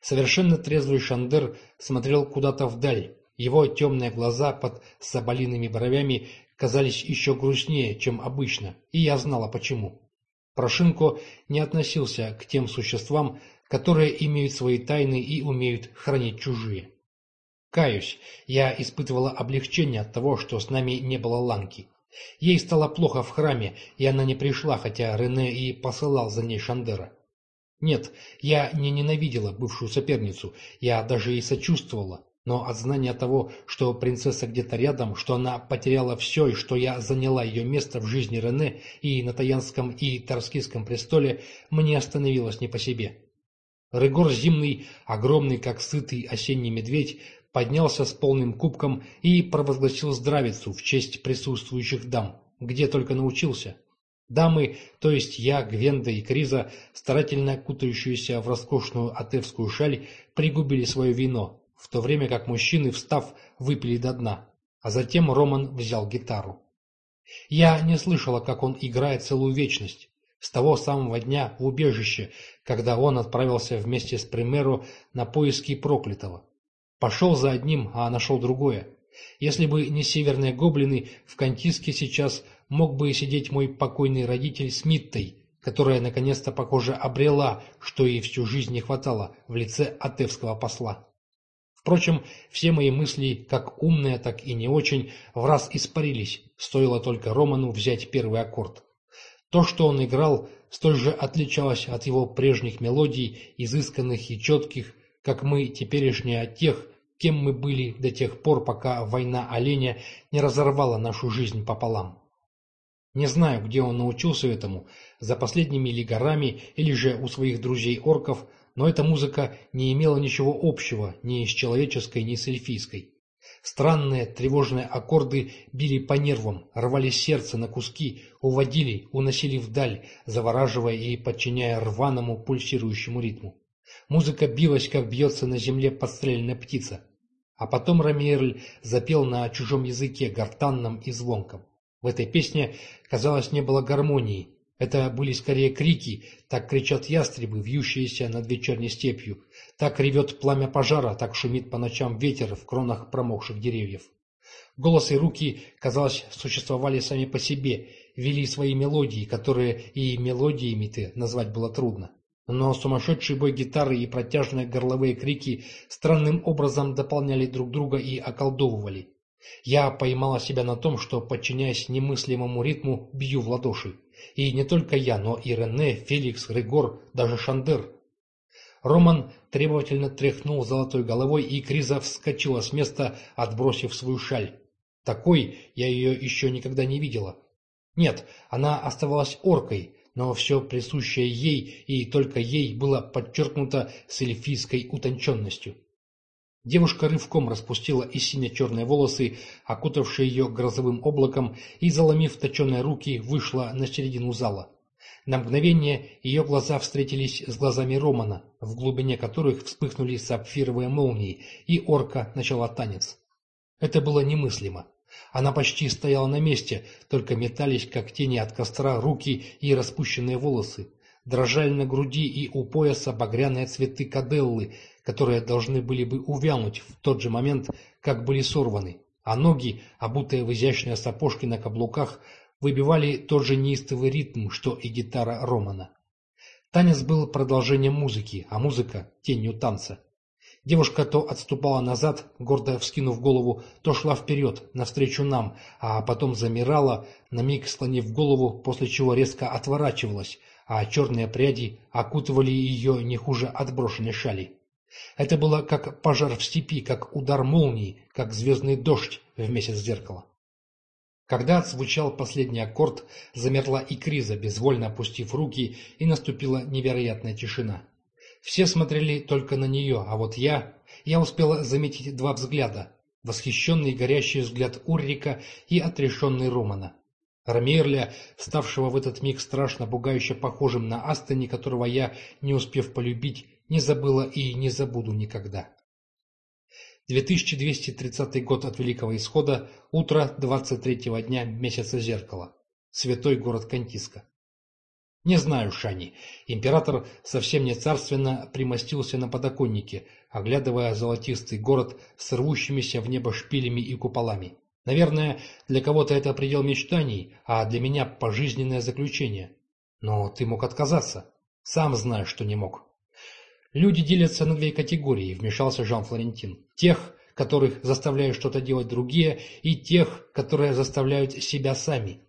Совершенно трезвый Шандер смотрел куда-то вдаль. Его темные глаза под соболиными бровями казались еще грустнее, чем обычно, и я знала почему. Прошинко не относился к тем существам, которые имеют свои тайны и умеют хранить чужие. Каюсь, я испытывала облегчение от того, что с нами не было Ланки. Ей стало плохо в храме, и она не пришла, хотя Рене и посылал за ней Шандера. Нет, я не ненавидела бывшую соперницу, я даже и сочувствовала, но от знания того, что принцесса где-то рядом, что она потеряла все и что я заняла ее место в жизни Рене и на Таянском и Тарскийском престоле, мне остановилось не по себе. Рыгор зимный, огромный, как сытый осенний медведь, поднялся с полным кубком и провозгласил здравицу в честь присутствующих дам, где только научился. Дамы, то есть я, Гвенда и Криза, старательно кутающиеся в роскошную атевскую шаль, пригубили свое вино, в то время как мужчины, встав, выпили до дна. А затем Роман взял гитару. Я не слышала, как он играет целую вечность. С того самого дня в убежище, когда он отправился вместе с Примеру на поиски проклятого. Пошел за одним, а нашел другое. Если бы не северные гоблины, в Кантиске сейчас мог бы сидеть мой покойный родитель с Миттой, которая наконец-то, похоже, обрела, что ей всю жизнь не хватало, в лице атевского посла. Впрочем, все мои мысли, как умные, так и не очень, в раз испарились, стоило только Роману взять первый аккорд. То, что он играл, столь же отличалось от его прежних мелодий, изысканных и четких, как мы теперешние от тех, кем мы были до тех пор, пока война оленя не разорвала нашу жизнь пополам. Не знаю, где он научился этому, за последними ли горами или же у своих друзей-орков, но эта музыка не имела ничего общего ни с человеческой, ни с эльфийской. Странные тревожные аккорды били по нервам, рвали сердце на куски, уводили, уносили вдаль, завораживая и подчиняя рваному пульсирующему ритму. Музыка билась, как бьется на земле подстреленная птица. А потом Рамиерль запел на чужом языке, гортанном и звонком. В этой песне, казалось, не было гармонии. Это были скорее крики, так кричат ястребы, вьющиеся над вечерней степью. Так ревет пламя пожара, так шумит по ночам ветер в кронах промокших деревьев. Голос и руки, казалось, существовали сами по себе, вели свои мелодии, которые и мелодиями-то назвать было трудно. Но сумасшедший бой гитары и протяжные горловые крики странным образом дополняли друг друга и околдовывали. Я поймала себя на том, что, подчиняясь немыслимому ритму, бью в ладоши. И не только я, но и Рене, Феликс, Ригор, даже Шандер. Роман требовательно тряхнул золотой головой, и Криза вскочила с места, отбросив свою шаль. Такой я ее еще никогда не видела. Нет, она оставалась оркой, но все присущее ей и только ей было подчеркнуто с эльфийской утонченностью. Девушка рывком распустила и сине-черные волосы, окутавшие ее грозовым облаком, и, заломив точеные руки, вышла на середину зала. На мгновение ее глаза встретились с глазами Романа, в глубине которых вспыхнули сапфировые молнии, и орка начала танец. Это было немыслимо. Она почти стояла на месте, только метались, как тени от костра, руки и распущенные волосы. Дрожали на груди и у пояса багряные цветы каделлы, которые должны были бы увянуть в тот же момент, как были сорваны, а ноги, обутые в изящные сапожки на каблуках, выбивали тот же неистовый ритм, что и гитара Романа. Танец был продолжением музыки, а музыка – тенью танца. Девушка то отступала назад, гордо вскинув голову, то шла вперед, навстречу нам, а потом замирала, на миг склонив голову, после чего резко отворачивалась, а черные пряди окутывали ее не хуже отброшенной шали. Это было как пожар в степи, как удар молнии, как звездный дождь в месяц зеркала. Когда отзвучал последний аккорд, замерла и Криза, безвольно опустив руки, и наступила невероятная тишина. Все смотрели только на нее, а вот я... Я успела заметить два взгляда. Восхищенный горящий взгляд Уррика и отрешенный Романа. Рамерля, ставшего в этот миг страшно пугающе похожим на Астани, которого я, не успев полюбить, не забыла и не забуду никогда. 2230 год от Великого Исхода, утро 23-го дня месяца зеркала. Святой город Кантиска. Не знаю, Шани. Император совсем не царственно примостился на подоконнике, оглядывая золотистый город с рвущимися в небо шпилями и куполами. Наверное, для кого-то это предел мечтаний, а для меня пожизненное заключение. Но ты мог отказаться. Сам знаешь, что не мог. Люди делятся на две категории, вмешался Жан-Флорентин. Тех, которых заставляют что-то делать другие, и тех, которые заставляют себя сами.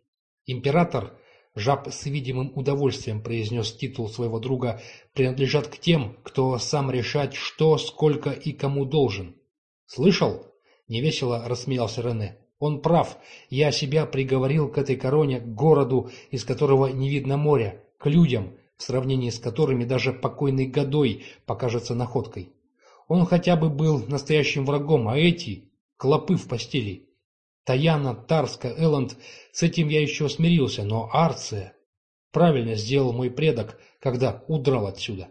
Император, жаб с видимым удовольствием произнес титул своего друга, принадлежат к тем, кто сам решать, что, сколько и кому должен. «Слышал?» — невесело рассмеялся Рене. «Он прав. Я себя приговорил к этой короне, к городу, из которого не видно моря, к людям, в сравнении с которыми даже покойный Годой покажется находкой. Он хотя бы был настоящим врагом, а эти — клопы в постели. Таяна, Тарска, Элланд — с этим я еще смирился, но Арция... Правильно сделал мой предок, когда удрал отсюда.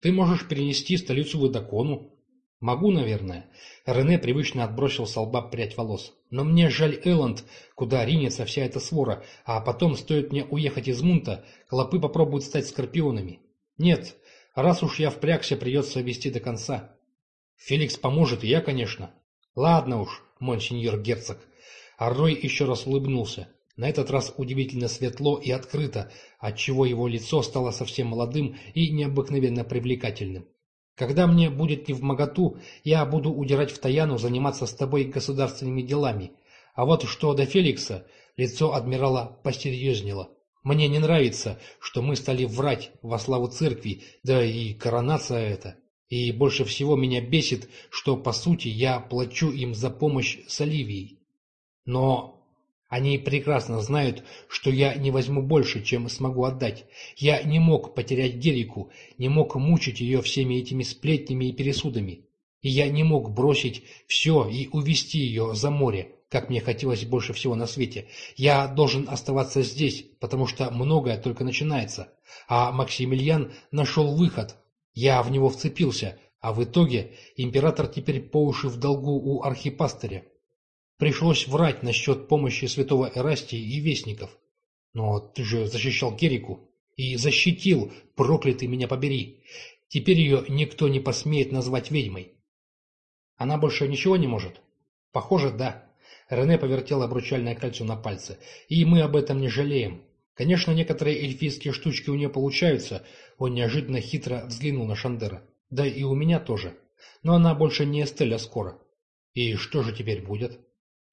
Ты можешь перенести столицу в Эдакону, Могу, наверное. Рене привычно отбросил с лба прядь волос. Но мне жаль Элланд, куда ринется вся эта свора, а потом, стоит мне уехать из Мунта, клопы попробуют стать скорпионами. Нет, раз уж я впрягся, придется вести до конца. Феликс поможет, и я, конечно. Ладно уж, монсеньор герцог. Аррой еще раз улыбнулся. На этот раз удивительно светло и открыто, отчего его лицо стало совсем молодым и необыкновенно привлекательным. Когда мне будет не в моготу, я буду удирать в Таяну, заниматься с тобой государственными делами. А вот что до Феликса, лицо адмирала посерьезнело. Мне не нравится, что мы стали врать во славу церкви, да и коронация это. И больше всего меня бесит, что, по сути, я плачу им за помощь с Оливией. Но они прекрасно знают, что я не возьму больше, чем смогу отдать. Я не мог потерять Герику, не мог мучить ее всеми этими сплетнями и пересудами. И я не мог бросить все и увести ее за море, как мне хотелось больше всего на свете. Я должен оставаться здесь, потому что многое только начинается. А Максимилиан нашел выход. Я в него вцепился, а в итоге император теперь по уши в долгу у архипастыря. Пришлось врать насчет помощи святого Эрастия и вестников. Но ты же защищал Керику. И защитил, проклятый меня побери. Теперь ее никто не посмеет назвать ведьмой. Она больше ничего не может? Похоже, да. Рене повертел обручальное кольцо на пальце. И мы об этом не жалеем. Конечно, некоторые эльфийские штучки у нее получаются. Он неожиданно хитро взглянул на Шандера. Да и у меня тоже. Но она больше не Эстеля скоро. И что же теперь будет?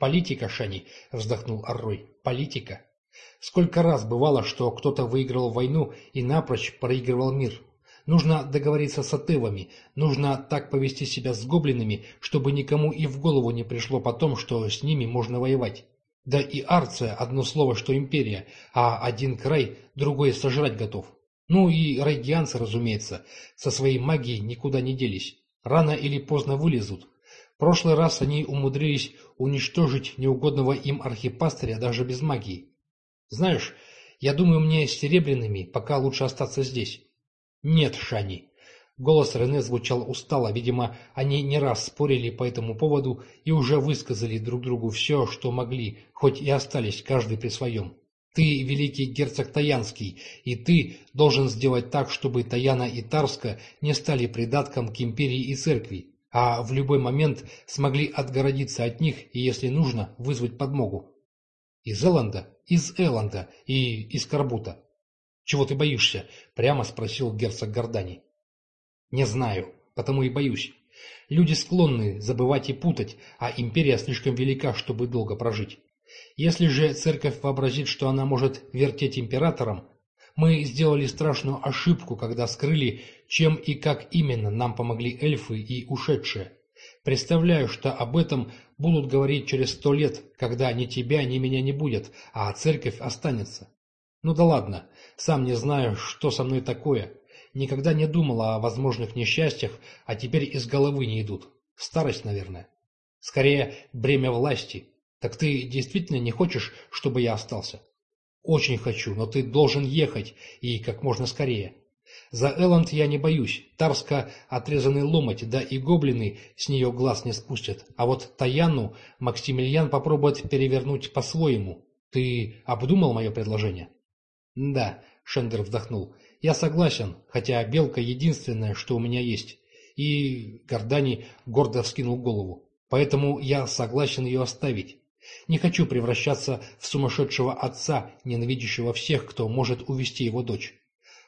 «Политика, Шани», — вздохнул Аррой, — «политика». Сколько раз бывало, что кто-то выиграл войну и напрочь проигрывал мир. Нужно договориться с атывами, нужно так повести себя с гоблинами, чтобы никому и в голову не пришло потом, что с ними можно воевать. Да и Арция одно слово, что империя, а один край другой сожрать готов. Ну и райгианцы, разумеется, со своей магией никуда не делись. Рано или поздно вылезут. Прошлый раз они умудрились уничтожить неугодного им архипастыря даже без магии. Знаешь, я думаю, мне с серебряными пока лучше остаться здесь. Нет, Шани. Голос Рене звучал устало, видимо, они не раз спорили по этому поводу и уже высказали друг другу все, что могли, хоть и остались каждый при своем. Ты великий герцог Таянский, и ты должен сделать так, чтобы Таяна и Тарска не стали придатком к империи и церкви, а в любой момент смогли отгородиться от них и, если нужно, вызвать подмогу. Из Элланда, из Элланда и из Карбута. «Чего ты боишься?» — прямо спросил герцог Гордани. «Не знаю, потому и боюсь. Люди склонны забывать и путать, а империя слишком велика, чтобы долго прожить. Если же церковь вообразит, что она может вертеть императором, мы сделали страшную ошибку, когда скрыли, чем и как именно нам помогли эльфы и ушедшие. Представляю, что об этом будут говорить через сто лет, когда ни тебя, ни меня не будет, а церковь останется. Ну да ладно, сам не знаю, что со мной такое. Никогда не думал о возможных несчастьях, а теперь из головы не идут. Старость, наверное. Скорее, бремя власти. Так ты действительно не хочешь, чтобы я остался? Очень хочу, но ты должен ехать, и как можно скорее. За Элланд я не боюсь. Тарска отрезанный ломоть, да и гоблины с нее глаз не спустят. А вот Таяну Максимилиан попробует перевернуть по-своему. Ты обдумал мое предложение? Да, Шендер вздохнул. Я согласен, хотя белка единственное, что у меня есть. И Гордани гордо вскинул голову. Поэтому я согласен ее оставить. Не хочу превращаться в сумасшедшего отца, ненавидящего всех, кто может увести его дочь.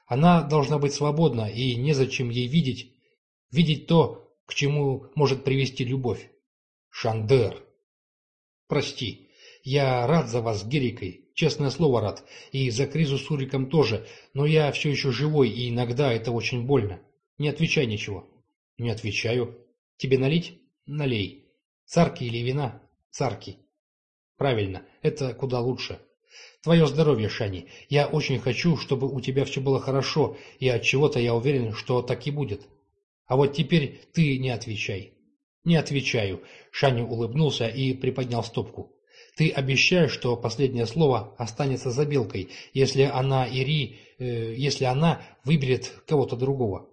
Она должна быть свободна, и незачем ей видеть, видеть то, к чему может привести любовь. Шандер. Прости, я рад за вас Герикой, честное слово рад, и за Кризу с Уриком тоже, но я все еще живой, и иногда это очень больно. Не отвечай ничего. Не отвечаю. Тебе налить? Налей. Царки или вина? Царки. Правильно, это куда лучше. Твое здоровье, Шани. Я очень хочу, чтобы у тебя все было хорошо, и от чего-то я уверен, что так и будет. А вот теперь ты не отвечай. Не отвечаю. Шани улыбнулся и приподнял стопку. Ты обещаешь, что последнее слово останется за белкой, если она Ири, э, если она выберет кого-то другого.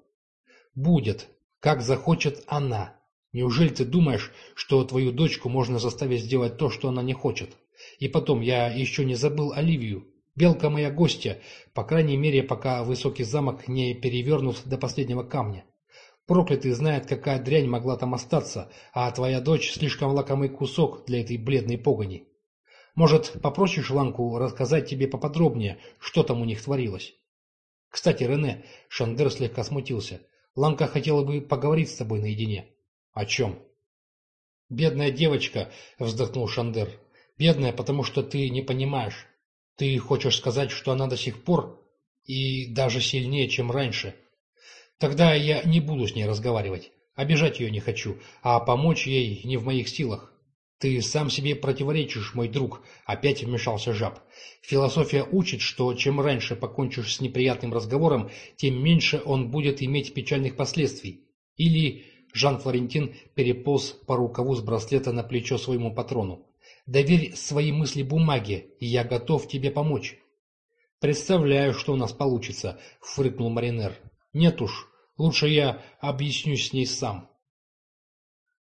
Будет, как захочет она. Неужели ты думаешь, что твою дочку можно заставить сделать то, что она не хочет? И потом, я еще не забыл Оливию. Белка моя гостья, по крайней мере, пока высокий замок не перевернут до последнего камня. Проклятый знает, какая дрянь могла там остаться, а твоя дочь слишком лакомый кусок для этой бледной погони. Может, попросишь Ланку рассказать тебе поподробнее, что там у них творилось? Кстати, Рене, Шандер слегка смутился. Ланка хотела бы поговорить с тобой наедине. «О чем?» «Бедная девочка», — вздохнул Шандер. «Бедная, потому что ты не понимаешь. Ты хочешь сказать, что она до сих пор и даже сильнее, чем раньше. Тогда я не буду с ней разговаривать. Обижать ее не хочу, а помочь ей не в моих силах. Ты сам себе противоречишь, мой друг, опять вмешался жаб. Философия учит, что чем раньше покончишь с неприятным разговором, тем меньше он будет иметь печальных последствий. Или Жан-Флорентин переполз по рукаву с браслета на плечо своему патрону. «Доверь свои мысли бумаге, и я готов тебе помочь». «Представляю, что у нас получится», — фыркнул Маринер. «Нет уж, лучше я объяснюсь с ней сам».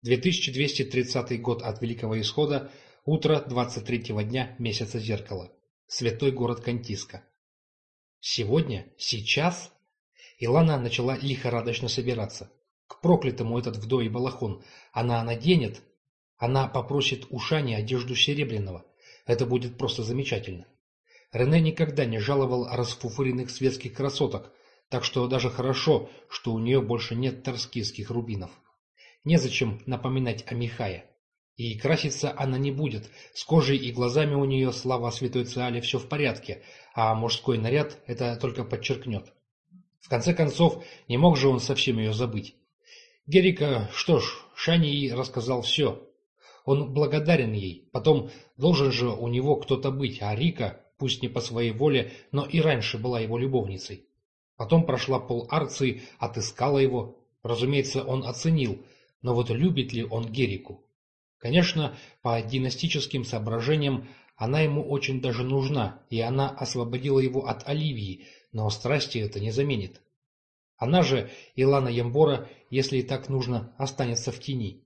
2230 год от Великого Исхода, утро 23-го дня месяца зеркала. Святой город Кантиска. Сегодня? Сейчас? Илана начала лихорадочно собираться. К проклятому этот вдовий балахон. Она наденет, она попросит у Шани одежду Серебряного. Это будет просто замечательно. Рене никогда не жаловал расфуфыренных светских красоток, так что даже хорошо, что у нее больше нет торскийских рубинов. Незачем напоминать о Михае. И краситься она не будет, с кожей и глазами у нее, слава святой Циале, все в порядке, а мужской наряд это только подчеркнет. В конце концов, не мог же он совсем ее забыть. Герика, что ж, Шани ей рассказал все. Он благодарен ей. Потом должен же у него кто-то быть, а Рика, пусть не по своей воле, но и раньше была его любовницей. Потом прошла пол Арции, отыскала его. Разумеется, он оценил, но вот любит ли он Герику? Конечно, по династическим соображениям она ему очень даже нужна, и она освободила его от Оливии, но страсти это не заменит. Она же, Илана Ямбора, если и так нужно, останется в тени.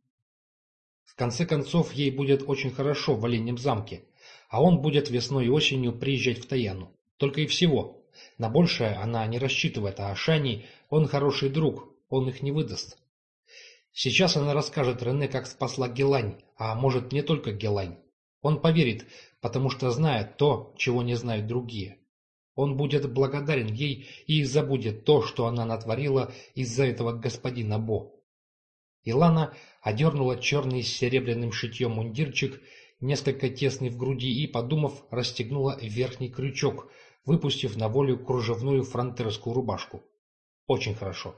В конце концов, ей будет очень хорошо в Оленьем замке, а он будет весной и осенью приезжать в Таяну. Только и всего. На большее она не рассчитывает, а Шани, он хороший друг, он их не выдаст. Сейчас она расскажет Рене, как спасла Гелань, а может не только Гелань. Он поверит, потому что знает то, чего не знают другие. Он будет благодарен ей и забудет то, что она натворила из-за этого господина Бо. Илана одернула черный с серебряным шитьем мундирчик, несколько тесный в груди, и, подумав, расстегнула верхний крючок, выпустив на волю кружевную фронтерскую рубашку. Очень хорошо.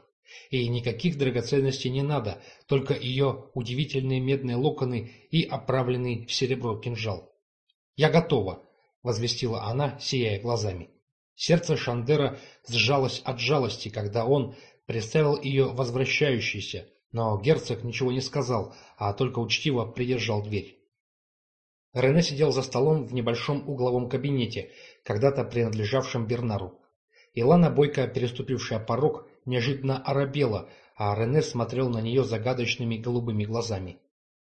И никаких драгоценностей не надо, только ее удивительные медные локоны и оправленный в серебро кинжал. «Я готова», — возвестила она, сияя глазами. Сердце Шандера сжалось от жалости, когда он представил ее возвращающейся, но герцог ничего не сказал, а только учтиво придержал дверь. Рене сидел за столом в небольшом угловом кабинете, когда-то принадлежавшем Бернару. Илана, бойко переступившая порог, неожиданно оробела, а Рене смотрел на нее загадочными голубыми глазами.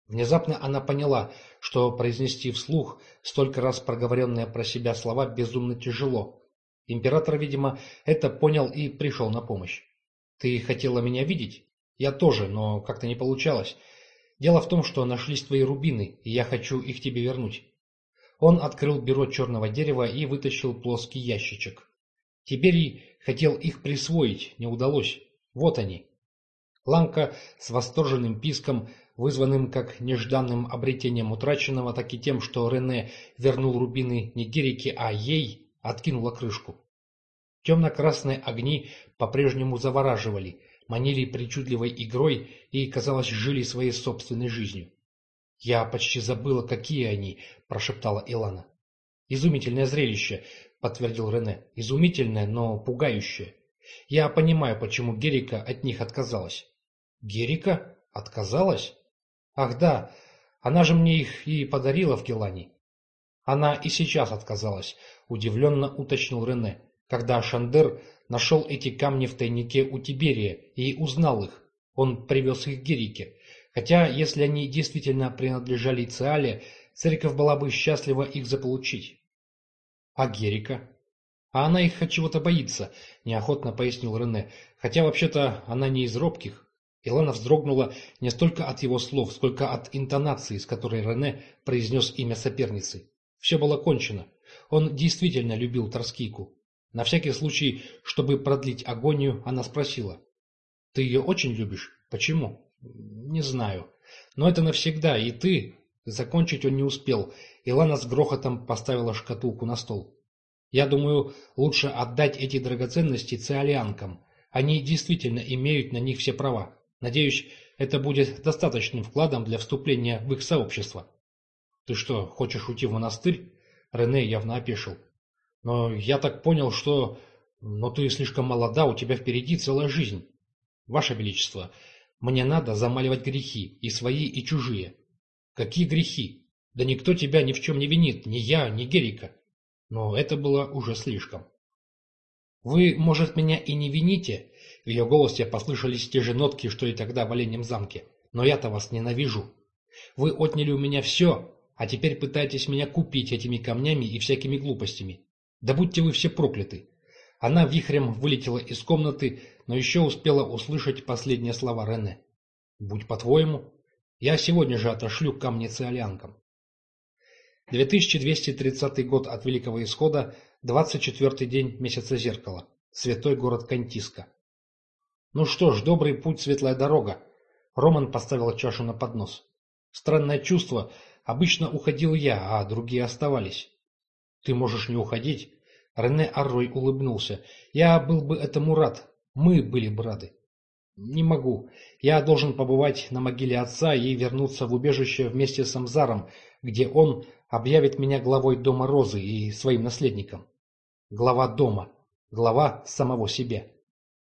Внезапно она поняла, что произнести вслух столько раз проговоренные про себя слова безумно тяжело. Император, видимо, это понял и пришел на помощь. «Ты хотела меня видеть?» «Я тоже, но как-то не получалось. Дело в том, что нашлись твои рубины, и я хочу их тебе вернуть». Он открыл бюро черного дерева и вытащил плоский ящичек. Теперь хотел их присвоить, не удалось. Вот они. Ламка с восторженным писком, вызванным как нежданным обретением утраченного, так и тем, что Рене вернул рубины не Герике, а ей, откинула крышку. Темно-красные огни по-прежнему завораживали, манили причудливой игрой и, казалось, жили своей собственной жизнью. «Я почти забыла, какие они», – прошептала Илана. «Изумительное зрелище», — подтвердил Рене. «Изумительное, но пугающее. Я понимаю, почему Герика от них отказалась». «Герика? Отказалась? Ах да, она же мне их и подарила в Гелане». «Она и сейчас отказалась», — удивленно уточнил Рене, когда Шандер нашел эти камни в тайнике у Тиберия и узнал их. Он привез их Герике. Хотя, если они действительно принадлежали Циале, церковь была бы счастлива их заполучить. А Герика? А она их от чего-то боится, неохотно пояснил Рене. Хотя вообще-то она не из робких. Илана вздрогнула не столько от его слов, сколько от интонации, с которой Рене произнес имя соперницы. Все было кончено. Он действительно любил Торскийку. На всякий случай, чтобы продлить агонию, она спросила. «Ты ее очень любишь? Почему?» «Не знаю. Но это навсегда, и ты...» Закончить он не успел. Илана с грохотом поставила шкатулку на стол. «Я думаю, лучше отдать эти драгоценности циолианкам. Они действительно имеют на них все права. Надеюсь, это будет достаточным вкладом для вступления в их сообщество». «Ты что, хочешь уйти в монастырь?» Рене явно опешил. «Но я так понял, что... Но ты слишком молода, у тебя впереди целая жизнь. Ваше Величество, мне надо замаливать грехи, и свои, и чужие». «Какие грехи? Да никто тебя ни в чем не винит, ни я, ни Герика. Но это было уже слишком. Вы, может, меня и не вините, в ее голосе послышались те же нотки, что и тогда в Оленьем замке, но я-то вас ненавижу. Вы отняли у меня все, а теперь пытаетесь меня купить этими камнями и всякими глупостями. Да будьте вы все прокляты. Она вихрем вылетела из комнаты, но еще успела услышать последние слова Рене. «Будь по-твоему, я сегодня же отошлю камни циолянкам». 2230 год от Великого Исхода, 24 день месяца зеркала. Святой город Кантиска. Ну что ж, добрый путь, светлая дорога. Роман поставил чашу на поднос. Странное чувство. Обычно уходил я, а другие оставались. Ты можешь не уходить. Рене Аррой улыбнулся. Я был бы этому рад. Мы были бы рады. Не могу. Я должен побывать на могиле отца и вернуться в убежище вместе с Амзаром, где он объявит меня главой дома Розы и своим наследником. Глава дома. Глава самого себя.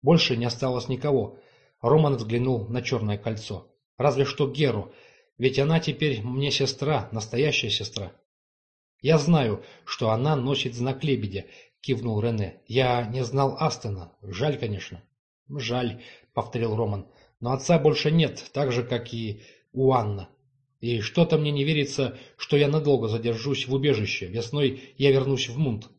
Больше не осталось никого. Роман взглянул на черное кольцо. Разве что Геру, ведь она теперь мне сестра, настоящая сестра. Я знаю, что она носит знак лебедя, кивнул Рене. Я не знал Астона. Жаль, конечно. Жаль, повторил Роман. Но отца больше нет, так же, как и у Анны. И что-то мне не верится, что я надолго задержусь в убежище. Весной я вернусь в Мунт.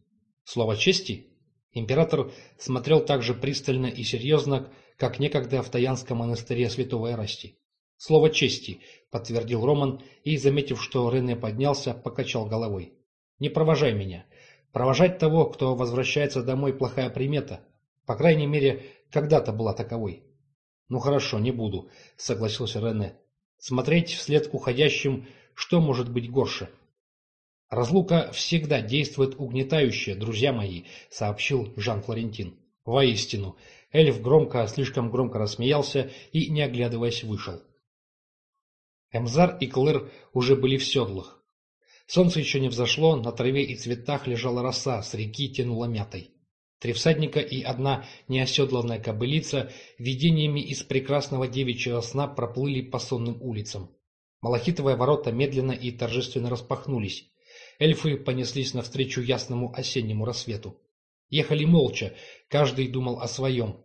Слово чести? Император смотрел так же пристально и серьезно, как некогда в Таянском монастыре святого Эрасти. «Слово чести», — подтвердил Роман и, заметив, что Рене поднялся, покачал головой. «Не провожай меня. Провожать того, кто возвращается домой, плохая примета. По крайней мере, когда-то была таковой». «Ну хорошо, не буду», — согласился Рене. «Смотреть вслед уходящим, что может быть горше?» «Разлука всегда действует угнетающе, друзья мои», — сообщил Жан-Флорентин. «Воистину». Эльф громко, слишком громко рассмеялся и, не оглядываясь, вышел. Эмзар и Клэр уже были в седлах. Солнце еще не взошло, на траве и цветах лежала роса, с реки тянула мятой. Три всадника и одна неоседланная кобылица видениями из прекрасного девичьего сна проплыли по сонным улицам. Малахитовые ворота медленно и торжественно распахнулись. Эльфы понеслись навстречу ясному осеннему рассвету. Ехали молча, каждый думал о своем.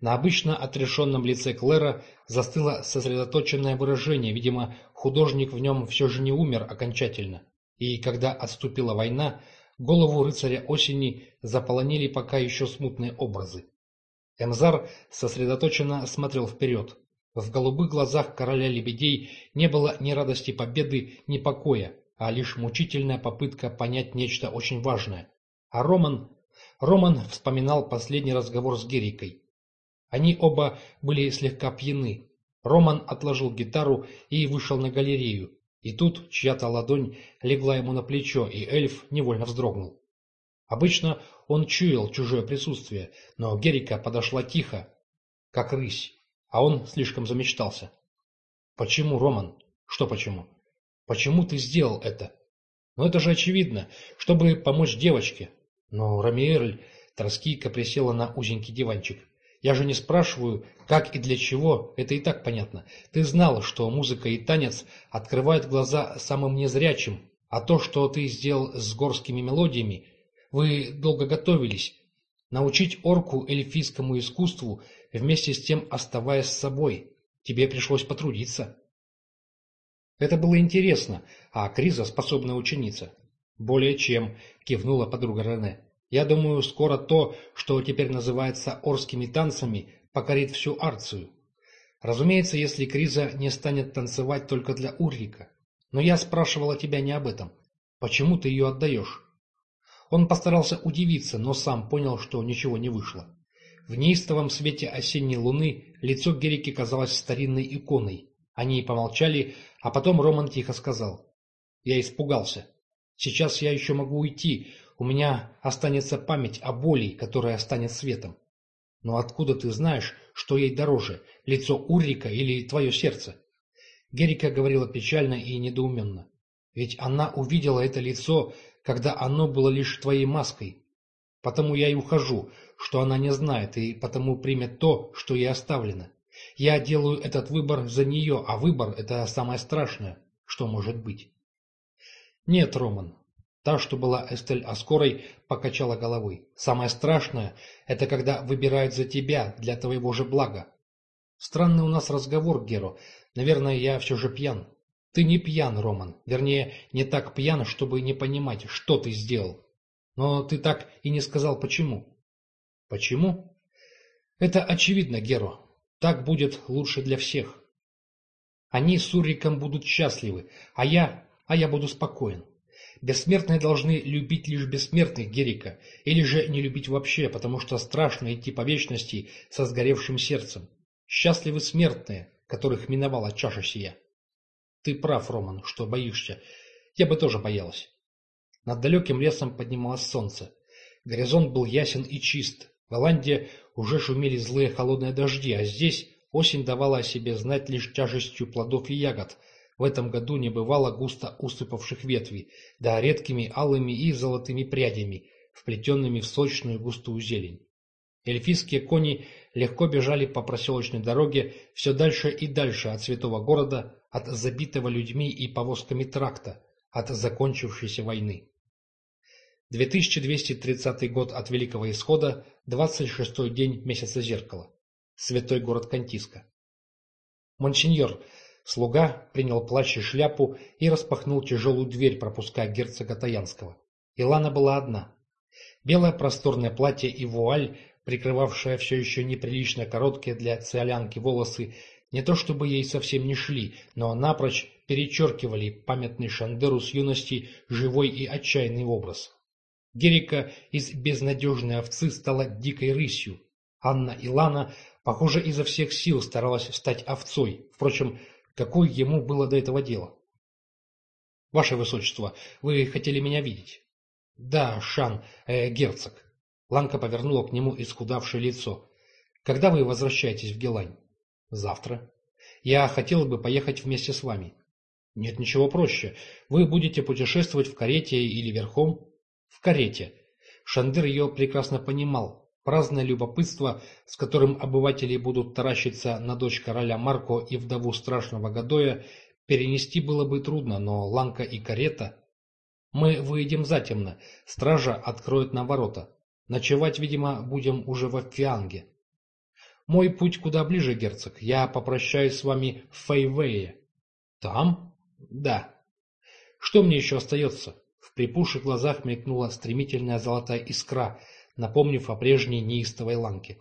На обычно отрешенном лице Клэра застыло сосредоточенное выражение, видимо, художник в нем все же не умер окончательно. И когда отступила война, голову рыцаря осени заполонили пока еще смутные образы. Эмзар сосредоточенно смотрел вперед. В голубых глазах короля лебедей не было ни радости победы, ни покоя, а лишь мучительная попытка понять нечто очень важное. А Роман... Роман вспоминал последний разговор с Герикой. Они оба были слегка пьяны. Роман отложил гитару и вышел на галерею. И тут чья-то ладонь легла ему на плечо, и эльф невольно вздрогнул. Обычно он чуял чужое присутствие, но Герика подошла тихо, как рысь, а он слишком замечтался. «Почему, Роман? Что почему? Почему ты сделал это?» «Ну это же очевидно, чтобы помочь девочке». Но Рамиэль Троскийка присела на узенький диванчик. Я же не спрашиваю, как и для чего, это и так понятно. Ты знал, что музыка и танец открывают глаза самым незрячим, а то, что ты сделал с горскими мелодиями, вы долго готовились. Научить орку эльфийскому искусству, вместе с тем оставаясь с собой. Тебе пришлось потрудиться. Это было интересно, а Криза способная ученица. Более чем, кивнула подруга Рене. Я думаю, скоро то, что теперь называется орскими танцами, покорит всю Арцию. Разумеется, если Криза не станет танцевать только для Уррика. Но я спрашивала тебя не об этом. Почему ты ее отдаешь? Он постарался удивиться, но сам понял, что ничего не вышло. В неистовом свете осенней луны лицо Герики казалось старинной иконой. Они помолчали, а потом Роман тихо сказал. «Я испугался. Сейчас я еще могу уйти, у меня останется память о боли, которая станет светом. Но откуда ты знаешь, что ей дороже, лицо Уррика или твое сердце? Герика говорила печально и недоуменно. Ведь она увидела это лицо, когда оно было лишь твоей маской. Потому я и ухожу, что она не знает, и потому примет то, что ей оставлено. Я делаю этот выбор за нее, а выбор – это самое страшное, что может быть. Нет, Роман, Та, что была Эстель Аскорой, покачала головой. «Самое страшное — это когда выбирают за тебя, для твоего же блага. Странный у нас разговор, Геро. Наверное, я все же пьян. Ты не пьян, Роман. Вернее, не так пьян, чтобы не понимать, что ты сделал. Но ты так и не сказал, почему. Почему? Это очевидно, Геро. Так будет лучше для всех. Они с Уриком будут счастливы, а я... а я буду спокоен. Бессмертные должны любить лишь бессмертных Герика, или же не любить вообще, потому что страшно идти по вечности со сгоревшим сердцем. Счастливы смертные, которых миновала чаша сия. Ты прав, Роман, что боишься. Я бы тоже боялась. Над далеким лесом поднималось солнце. Горизонт был ясен и чист. В Голландии уже шумели злые холодные дожди, а здесь осень давала о себе знать лишь тяжестью плодов и ягод, в этом году не бывало густо усыпавших ветви, да редкими алыми и золотыми прядями, вплетенными в сочную густую зелень. Эльфийские кони легко бежали по проселочной дороге все дальше и дальше от святого города, от забитого людьми и повозками тракта, от закончившейся войны. 2230 год от Великого Исхода, 26-й день месяца зеркала. Святой город Кантиска. Монсеньор, слуга, принял плащ и шляпу и распахнул тяжелую дверь, пропуская герцога Таянского. Илана была одна. Белое просторное платье и вуаль, прикрывавшая все еще неприлично короткие для циолянки волосы, не то чтобы ей совсем не шли, но напрочь перечеркивали памятный Шандеру с юности живой и отчаянный образ. Герика из безнадежной овцы стала дикой рысью. Анна Илана, похоже, изо всех сил старалась стать овцой. Впрочем, какое ему было до этого дело? «Ваше Высочество, вы хотели меня видеть?» «Да, Шан, э, герцог». Ланка повернула к нему исхудавшее лицо. «Когда вы возвращаетесь в Гелань?» «Завтра». «Я хотела бы поехать вместе с вами». «Нет ничего проще. Вы будете путешествовать в карете или верхом?» В карете. Шандыр ее прекрасно понимал. Праздное любопытство, с которым обыватели будут таращиться на дочь короля Марко и вдову страшного Гадоя, перенести было бы трудно, но ланка и карета... Мы выйдем затемно, стража откроет нам ворота. Ночевать, видимо, будем уже в Фианге. Мой путь куда ближе, герцог. Я попрощаюсь с вами в Фейвее. Там? Да. Что мне еще остается? В припухших глазах мелькнула стремительная золотая искра, напомнив о прежней неистовой ланке.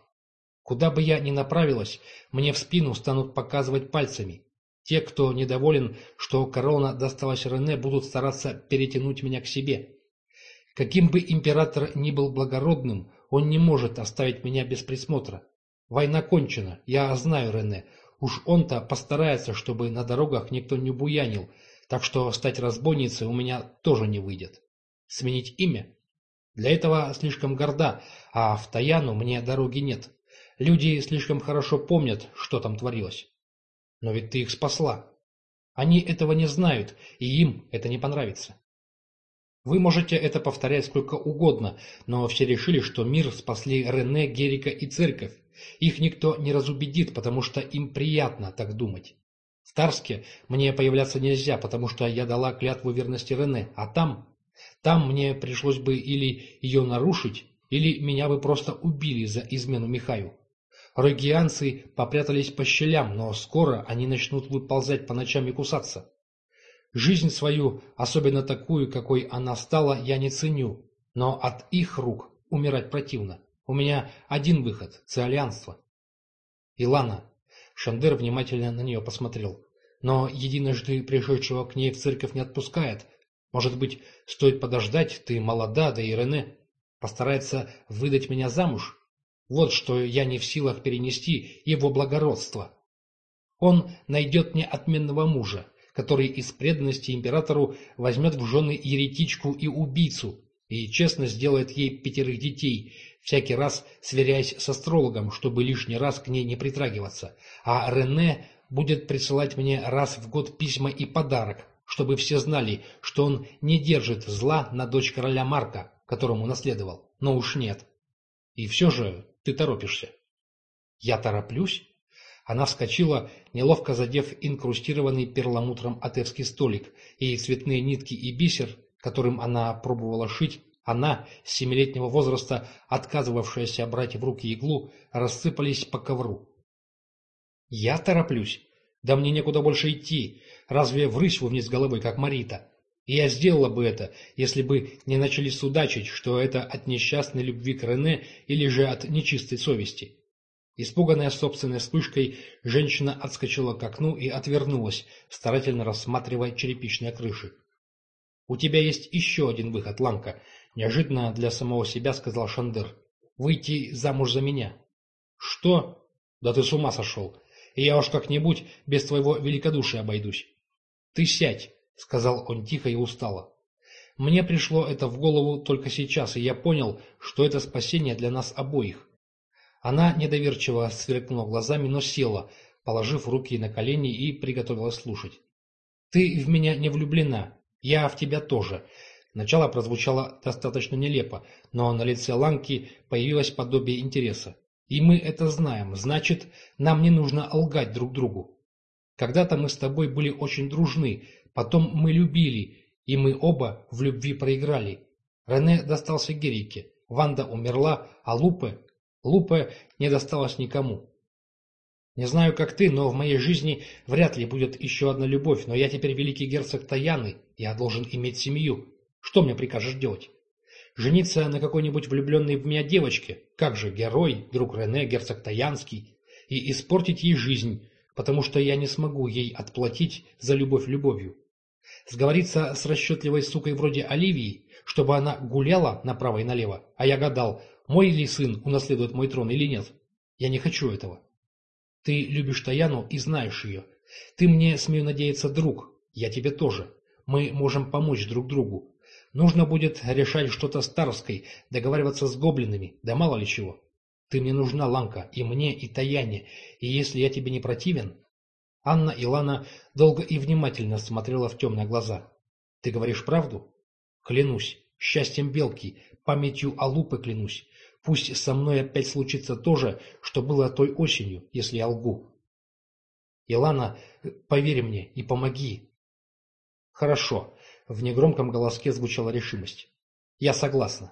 Куда бы я ни направилась, мне в спину станут показывать пальцами. Те, кто недоволен, что корона досталась Рене, будут стараться перетянуть меня к себе. Каким бы император ни был благородным, он не может оставить меня без присмотра. Война кончена, я знаю Рене. Уж он-то постарается, чтобы на дорогах никто не буянил, так что стать разбойницей у меня тоже не выйдет. Сменить имя? Для этого слишком горда, а в Таяну мне дороги нет. Люди слишком хорошо помнят, что там творилось. Но ведь ты их спасла. Они этого не знают, и им это не понравится. Вы можете это повторять сколько угодно, но все решили, что мир спасли Рене, Герика и церковь. Их никто не разубедит, потому что им приятно так думать. В Тарске мне появляться нельзя, потому что я дала клятву верности Рене, а там... Там мне пришлось бы или ее нарушить, или меня бы просто убили за измену Михаю. Рогианцы попрятались по щелям, но скоро они начнут выползать по ночам и кусаться. Жизнь свою, особенно такую, какой она стала, я не ценю, но от их рук умирать противно. У меня один выход – циолианство. Илана, Шандер внимательно на нее посмотрел. «Но единожды пришедшего к ней в церковь не отпускает. Может быть, стоит подождать, ты молода, да и Рене постарается выдать меня замуж? Вот что я не в силах перенести его благородство. Он найдет мне отменного мужа, который из преданности императору возьмет в жены еретичку и убийцу, и честно сделает ей пятерых детей, всякий раз сверяясь с астрологом, чтобы лишний раз к ней не притрагиваться, а Рене будет присылать мне раз в год письма и подарок, чтобы все знали, что он не держит зла на дочь короля Марка, которому наследовал. Но уж нет. И все же ты торопишься. Я тороплюсь? Она вскочила, неловко задев инкрустированный перламутром атевский столик, и цветные нитки и бисер, которым она пробовала шить, она, с семилетнего возраста, отказывавшаяся брать в руки иглу, рассыпались по ковру. «Я тороплюсь. Да мне некуда больше идти. Разве врысь вниз головой, как Марита? И я сделала бы это, если бы не начали судачить, что это от несчастной любви к Рене или же от нечистой совести». Испуганная собственной вспышкой, женщина отскочила к окну и отвернулась, старательно рассматривая черепичные крыши. «У тебя есть еще один выход, Ланка», — неожиданно для самого себя сказал Шандер. «Выйти замуж за меня». «Что? Да ты с ума сошел. И я уж как-нибудь без твоего великодушия обойдусь». «Ты сядь», — сказал он тихо и устало. «Мне пришло это в голову только сейчас, и я понял, что это спасение для нас обоих». Она недоверчиво сверкнула глазами, но села, положив руки на колени и приготовилась слушать. «Ты в меня не влюблена, «Я в тебя тоже». Начало прозвучало достаточно нелепо, но на лице Ланки появилось подобие интереса. И мы это знаем, значит, нам не нужно лгать друг другу. Когда-то мы с тобой были очень дружны, потом мы любили, и мы оба в любви проиграли. Рене достался Герике, Ванда умерла, а Лупе... Лупе не досталось никому. Не знаю, как ты, но в моей жизни вряд ли будет еще одна любовь, но я теперь великий герцог Таяны, я должен иметь семью. Что мне прикажешь делать? Жениться на какой-нибудь влюбленной в меня девочке, как же герой, друг Рене, герцог Таянский, и испортить ей жизнь, потому что я не смогу ей отплатить за любовь любовью. Сговориться с расчетливой сукой вроде Оливии, чтобы она гуляла направо и налево, а я гадал, мой ли сын унаследует мой трон или нет. Я не хочу этого. Ты любишь Таяну и знаешь ее. Ты мне, смею надеяться, друг. Я тебе тоже. Мы можем помочь друг другу. Нужно будет решать что-то с Тарской, договариваться с гоблинами, да мало ли чего. Ты мне нужна, Ланка, и мне, и Таяне, и если я тебе не противен...» Анна Илана долго и внимательно смотрела в темные глаза. «Ты говоришь правду?» «Клянусь, счастьем Белки, памятью Алупы клянусь. Пусть со мной опять случится то же, что было той осенью, если я лгу. Илана, поверь мне и помоги. Хорошо. В негромком голоске звучала решимость. «Я согласна.